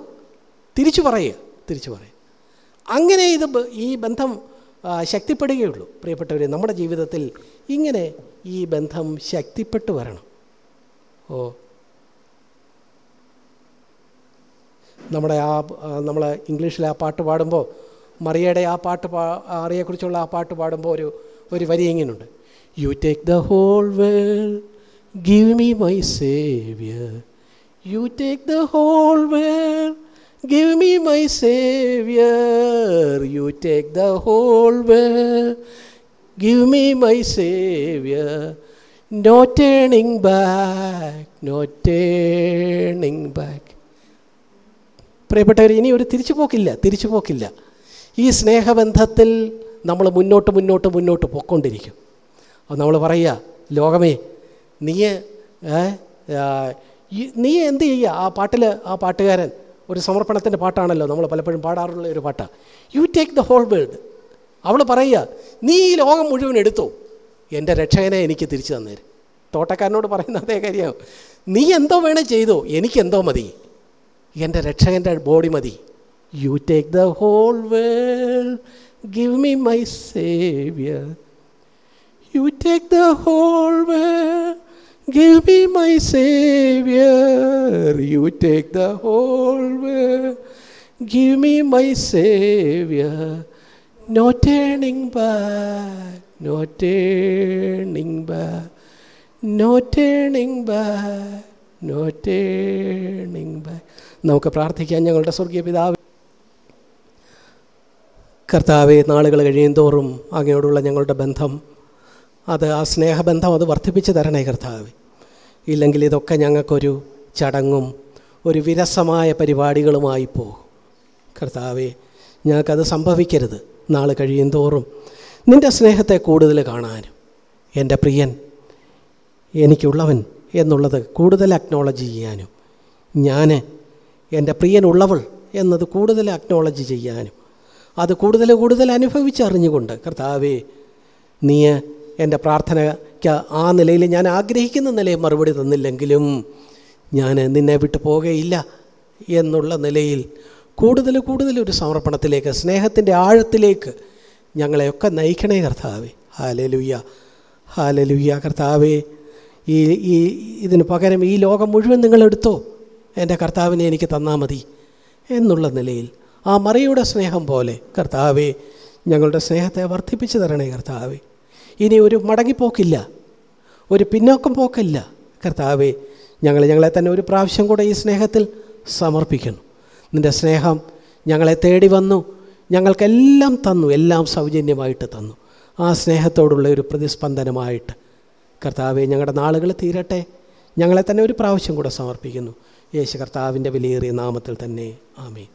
തിരിച്ചു പറയുക തിരിച്ചു പറയുക അങ്ങനെ ഇത് ഈ ബന്ധം ശക്തിപ്പെടുകയുള്ളൂ. പ്രിയപ്പെട്ടവരെ നമ്മുടെ ജീവിതത്തിൽ ഇങ്ങനെ ഈ ബന്ധം ശക്തിപ്പെട്ടു വരണം. ഓ. നമ്മുടെ ആ നമ്മൾ ഇംഗ്ലീഷിൽ ആ പാട്ട് പാടുമ്പോൾ മറിയയുടെ ആ പാട്ട് പാ അറിയെക്കുറിച്ചുള്ള ആ പാട്ട് പാടുമ്പോൾ ഒരു ഒരു വരി ഇങ്ങനെയുണ്ട്. You take the whole world give me my saviour you take the whole world Give me my Savior, you take the whole world. Give me my Savior, no turning back, no turning back. പ്രിയപ്പെട്ടവർ ഇനി ഒരു തിരിച്ചു പോക്കില്ല തിരിച്ചു പോക്കില്ല ഈ സ്നേഹബന്ധത്തിൽ നമ്മൾ മുന്നോട്ട് മുന്നോട്ട് മുന്നോട്ട് പോയിക്കൊണ്ടിരിക്കും അപ്പോൾ നമ്മൾ പറയുക ലോകമേ നീ നീ എന്ത് ചെയ്യുക ആ പാട്ടിൽ ആ പാട്ടുകാരൻ ഒരു സമർപ്പണത്തിന്റെ പാട്ടാണല്ലോ നമ്മൾ പലപ്പോഴും പാടാറുള്ള ഒരു പാട്ടാണ് you take the whole world അവൾ പറയുക നീ ഈ ലോകം മുഴുവൻ എടുത്തു. എന്റെ രക്ഷകനെ എനിക്ക് തിരിച്ചു തന്നേരും. തോട്ടക്കാരനോട് പറയുന്ന അതേ കാര്യമാവും. നീ എന്തോ വേണേ ചെയ്തോ. എനിക്കെന്തോ മതി. എന്റെ രക്ഷകന്റെ ബോഡി മതി. You take the whole world give me my saviour you take the whole world Give me my Savior, you take the whole world. Give me my Savior, no turning back, no turning back, no turning back, no turning back. നമുക്ക് പ്രാർത്ഥിക്കാം ഞങ്ങളുടെ സ്വർഗീയ പിതാവ് കർത്താവെ നാളുകൾ കഴിയുന്തോറും അങ്ങയോടുള്ള ഞങ്ങളുടെ ബന്ധം അത് ആ സ്നേഹബന്ധം അത് വർദ്ധിപ്പിച്ച് തരണേ കർത്താവ്. ഇല്ലെങ്കിൽ ഇതൊക്കെ ഞങ്ങൾക്കൊരു ചടങ്ങും ഒരു വിരസമായ പരിപാടികളുമായി പോകും. കർത്താവെ ഞങ്ങൾക്കത് സംഭവിക്കരുത്. നാൾ കഴിയുന്തോറും നിന്റെ സ്നേഹത്തെ കൂടുതൽ കാണാനും. എന്റെ പ്രിയൻ എനിക്കുള്ളവൻ എന്നുള്ളത് കൂടുതൽ അക്നോളജ് ചെയ്യാനും. ഞാൻ എന്റെ പ്രിയനുള്ളവൾ എന്നത് കൂടുതൽ അക്നോളജ് ചെയ്യാനും. അത് കൂടുതൽ കൂടുതൽ അനുഭവിച്ചറിഞ്ഞുകൊണ്ട് കർത്താവേ നീ എന്റെ പ്രാർത്ഥനയ്ക്ക് ആ നിലയിൽ ഞാൻ ആഗ്രഹിക്കുന്ന നിലയിൽ മറുപടി തന്നില്ലെങ്കിലും ഞാൻ നിന്നെ വിട്ടു പോകുകയില്ല എന്നുള്ള നിലയിൽ കൂടുതൽ കൂടുതൽ ഒരു സമർപ്പണത്തിലേക്ക് സ്നേഹത്തിന്റെ ആഴത്തിലേക്ക് ഞങ്ങളെയൊക്കെ നയിക്കണേ കർത്താവേ. ഹാലലുയ്യ ഹാലലുയ്യ കർത്താവേ. ഈ ഈ ഇതിന് പകരം ഈ ലോകം മുഴുവൻ നിങ്ങളെടുത്തോ. എന്റെ കർത്താവിനെ എനിക്ക് തന്നാൽ മതി എന്നുള്ള നിലയിൽ ആ മറിയുടെ സ്നേഹം പോലെ കർത്താവേ ഞങ്ങളുടെ സ്നേഹത്തെ വർദ്ധിപ്പിച്ചു തരണേ കർത്താവെ. ഇനി ഒരു മടങ്ങിപ്പോക്കില്ല. ഒരു പിന്നോക്കം പോക്കില്ല. കർത്താവെ ഞങ്ങൾ ഞങ്ങളെ തന്നെ ഒരു പ്രാവശ്യം കൂടെ ഈ സ്നേഹത്തിൽ സമർപ്പിക്കുന്നു. നിന്റെ സ്നേഹം ഞങ്ങളെ തേടി വന്നു. ഞങ്ങൾക്കെല്ലാം തന്നു. എല്ലാം സൗജന്യമായിട്ട് തന്നു. ആ സ്നേഹത്തോടുള്ള ഒരു പ്രതിസ്പന്ദനമായിട്ട്. കർത്താവെ ഞങ്ങളുടെ നാളുകൾ തീരട്ടെ. ഞങ്ങളെ തന്നെ ഒരു പ്രാവശ്യം കൂടെ സമർപ്പിക്കുന്നു. യേശു കർത്താവിന്റെ വിലയേറിയ നാമത്തിൽ തന്നെ. ആമീൻ.